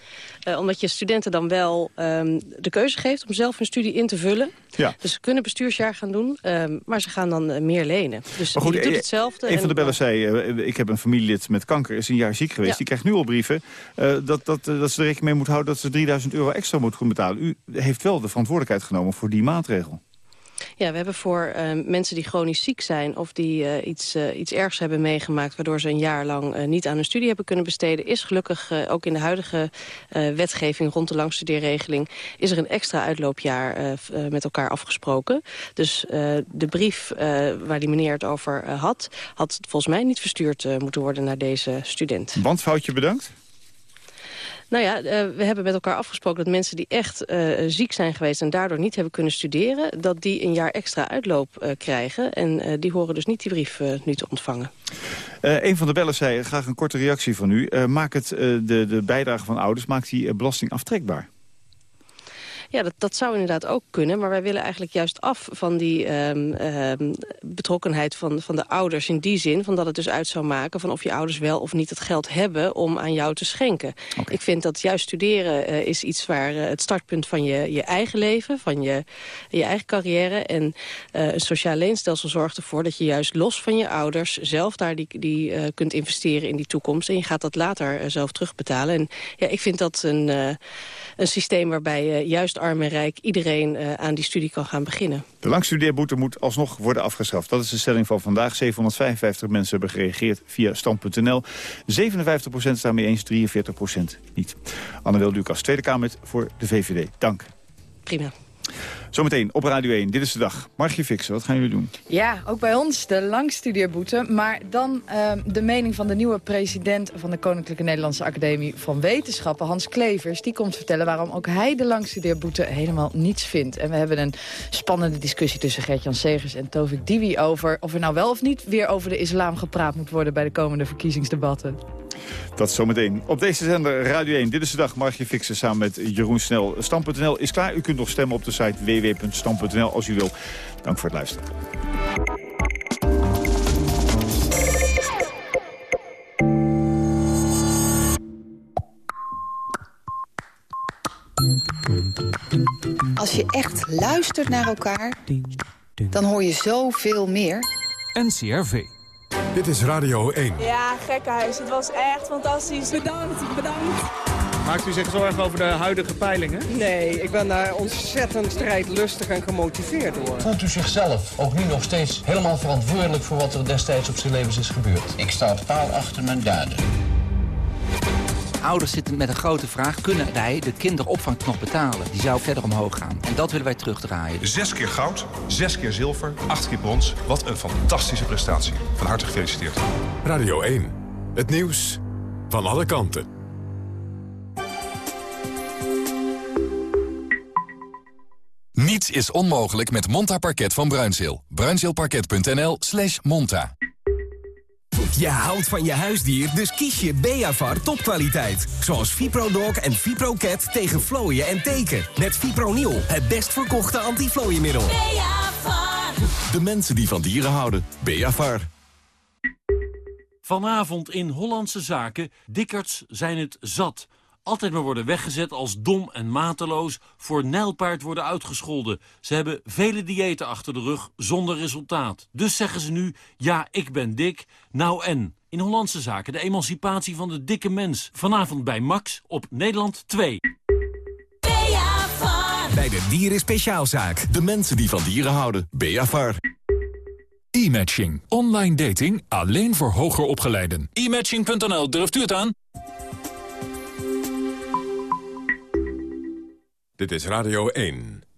Omdat je studenten dan wel um, de keuze geeft om zelf hun studie in te vullen. Ja. Dus ze kunnen bestuursjaar gaan doen, um, maar ze gaan dan uh, meer lenen. Dus maar goed, je doet hetzelfde. Een van de bellen zei, uh, ik heb een familielid met kanker, is een jaar ziek geweest. Ja. Die krijgt nu al brieven uh, dat, dat, dat ze er rekening mee moet houden... dat ze 3000 euro extra moet kunnen betalen. U heeft wel de verantwoordelijkheid genomen voor die maatregel. Ja, we hebben voor uh, mensen die chronisch ziek zijn... of die uh, iets, uh, iets ergs hebben meegemaakt... waardoor ze een jaar lang niet aan hun studie hebben kunnen besteden... is gelukkig ook in de huidige wetgeving rond de langstudeerregeling... is er een extra uitloopjaar met elkaar afgesproken. Dus de brief waar die meneer het over had... had volgens mij niet verstuurd moeten worden naar deze student. Wandfoutje bedankt. Nou ja, uh, we hebben met elkaar afgesproken dat mensen die echt uh, ziek zijn geweest... en daardoor niet hebben kunnen studeren... dat die een jaar extra uitloop uh, krijgen. En die horen dus niet die brief nu te ontvangen. een van de bellen zei, graag een korte reactie van u. maak het, de, de bijdrage van ouders, maakt die belasting aftrekbaar? Ja, dat, dat zou inderdaad ook kunnen. Maar wij willen eigenlijk juist af van die um, um, betrokkenheid van, van de ouders... in die zin van dat het dus uit zou maken... van of je ouders wel of niet het geld hebben om aan jou te schenken. Okay. Ik vind dat juist studeren uh, is iets waar uh, het startpunt van je, je eigen leven... van je, je eigen carrière. En uh, een sociaal leenstelsel zorgt ervoor dat je juist los van je ouders... zelf daar die, die kunt investeren in die toekomst. En je gaat dat later zelf terugbetalen. En ja, ik vind dat een, een systeem waarbij juist arm en rijk iedereen uh, aan die studie kan gaan beginnen. De langstudeerboete moet alsnog worden afgeschaft. Dat is de stelling van vandaag. 755 mensen hebben gereageerd via stand.nl. 57% staan mee eens, 43% niet. Anne Lucas, Tweede Kamer voor de VVD. Dank. Prima. Zometeen op Radio 1, dit is de dag. Margje Fixen, wat gaan jullie doen? Ja, ook bij ons de langstudeerboete. Maar dan uh, de mening van de nieuwe president van de Koninklijke Nederlandse Academie van Wetenschappen, Hans Klevers. Die komt vertellen waarom ook hij de langstudeerboete helemaal niets vindt. En we hebben een spannende discussie tussen Gert-Jan Segers en Tovik Diwi over of er nou wel of niet weer over de islam gepraat moet worden bij de komende verkiezingsdebatten. Dat zometeen. Op deze zender Radio 1. Dit is de dag. Margje Fixen samen met Jeroen Snel. Stam.nl is klaar. U kunt nog stemmen op de site www.stam.nl als u wil. Dank voor het luisteren. Als je echt luistert naar elkaar, dan hoor je zoveel meer. NCRV. Dit is Radio 1. Ja, gekkenhuis. Het was echt fantastisch. Bedankt, bedankt. Maakt u zich zorgen over de huidige peilingen? Nee, ik ben daar ontzettend strijdlustig en gemotiveerd door. Voelt u zichzelf ook nu nog steeds helemaal verantwoordelijk voor wat er destijds op zijn levens is gebeurd? Ik sta paal achter mijn daden. Ouders zitten met een grote vraag. Kunnen wij de kinderopvang nog betalen? Die zou verder omhoog gaan. En dat willen wij terugdraaien. Zes keer goud, zes keer zilver, acht keer brons. Wat een fantastische prestatie. Van harte gefeliciteerd. Radio 1. Het nieuws van alle kanten. Niets is onmogelijk met Monta Parket van Bruinzeel. Bruinzeelparket.nl slash monta. Je houdt van je huisdier, dus kies je Beavar topkwaliteit. Zoals ViproDog en ViproCat tegen vlooien en teken. Met Fipronil, het best verkochte antiflooiemiddel. Beavar. De mensen die van dieren houden. Beavar. Vanavond in Hollandse Zaken, dikkerts zijn het zat altijd maar worden weggezet als dom en mateloos... voor nijlpaard worden uitgescholden. Ze hebben vele diëten achter de rug zonder resultaat. Dus zeggen ze nu, ja, ik ben dik, nou en... In Hollandse Zaken de emancipatie van de dikke mens. Vanavond bij Max op Nederland 2. Bij de Dieren Speciaalzaak. De mensen die van dieren houden. Beavar. E-matching. Online dating alleen voor hoger opgeleiden. E-matching.nl, durft u het aan? Dit is Radio 1.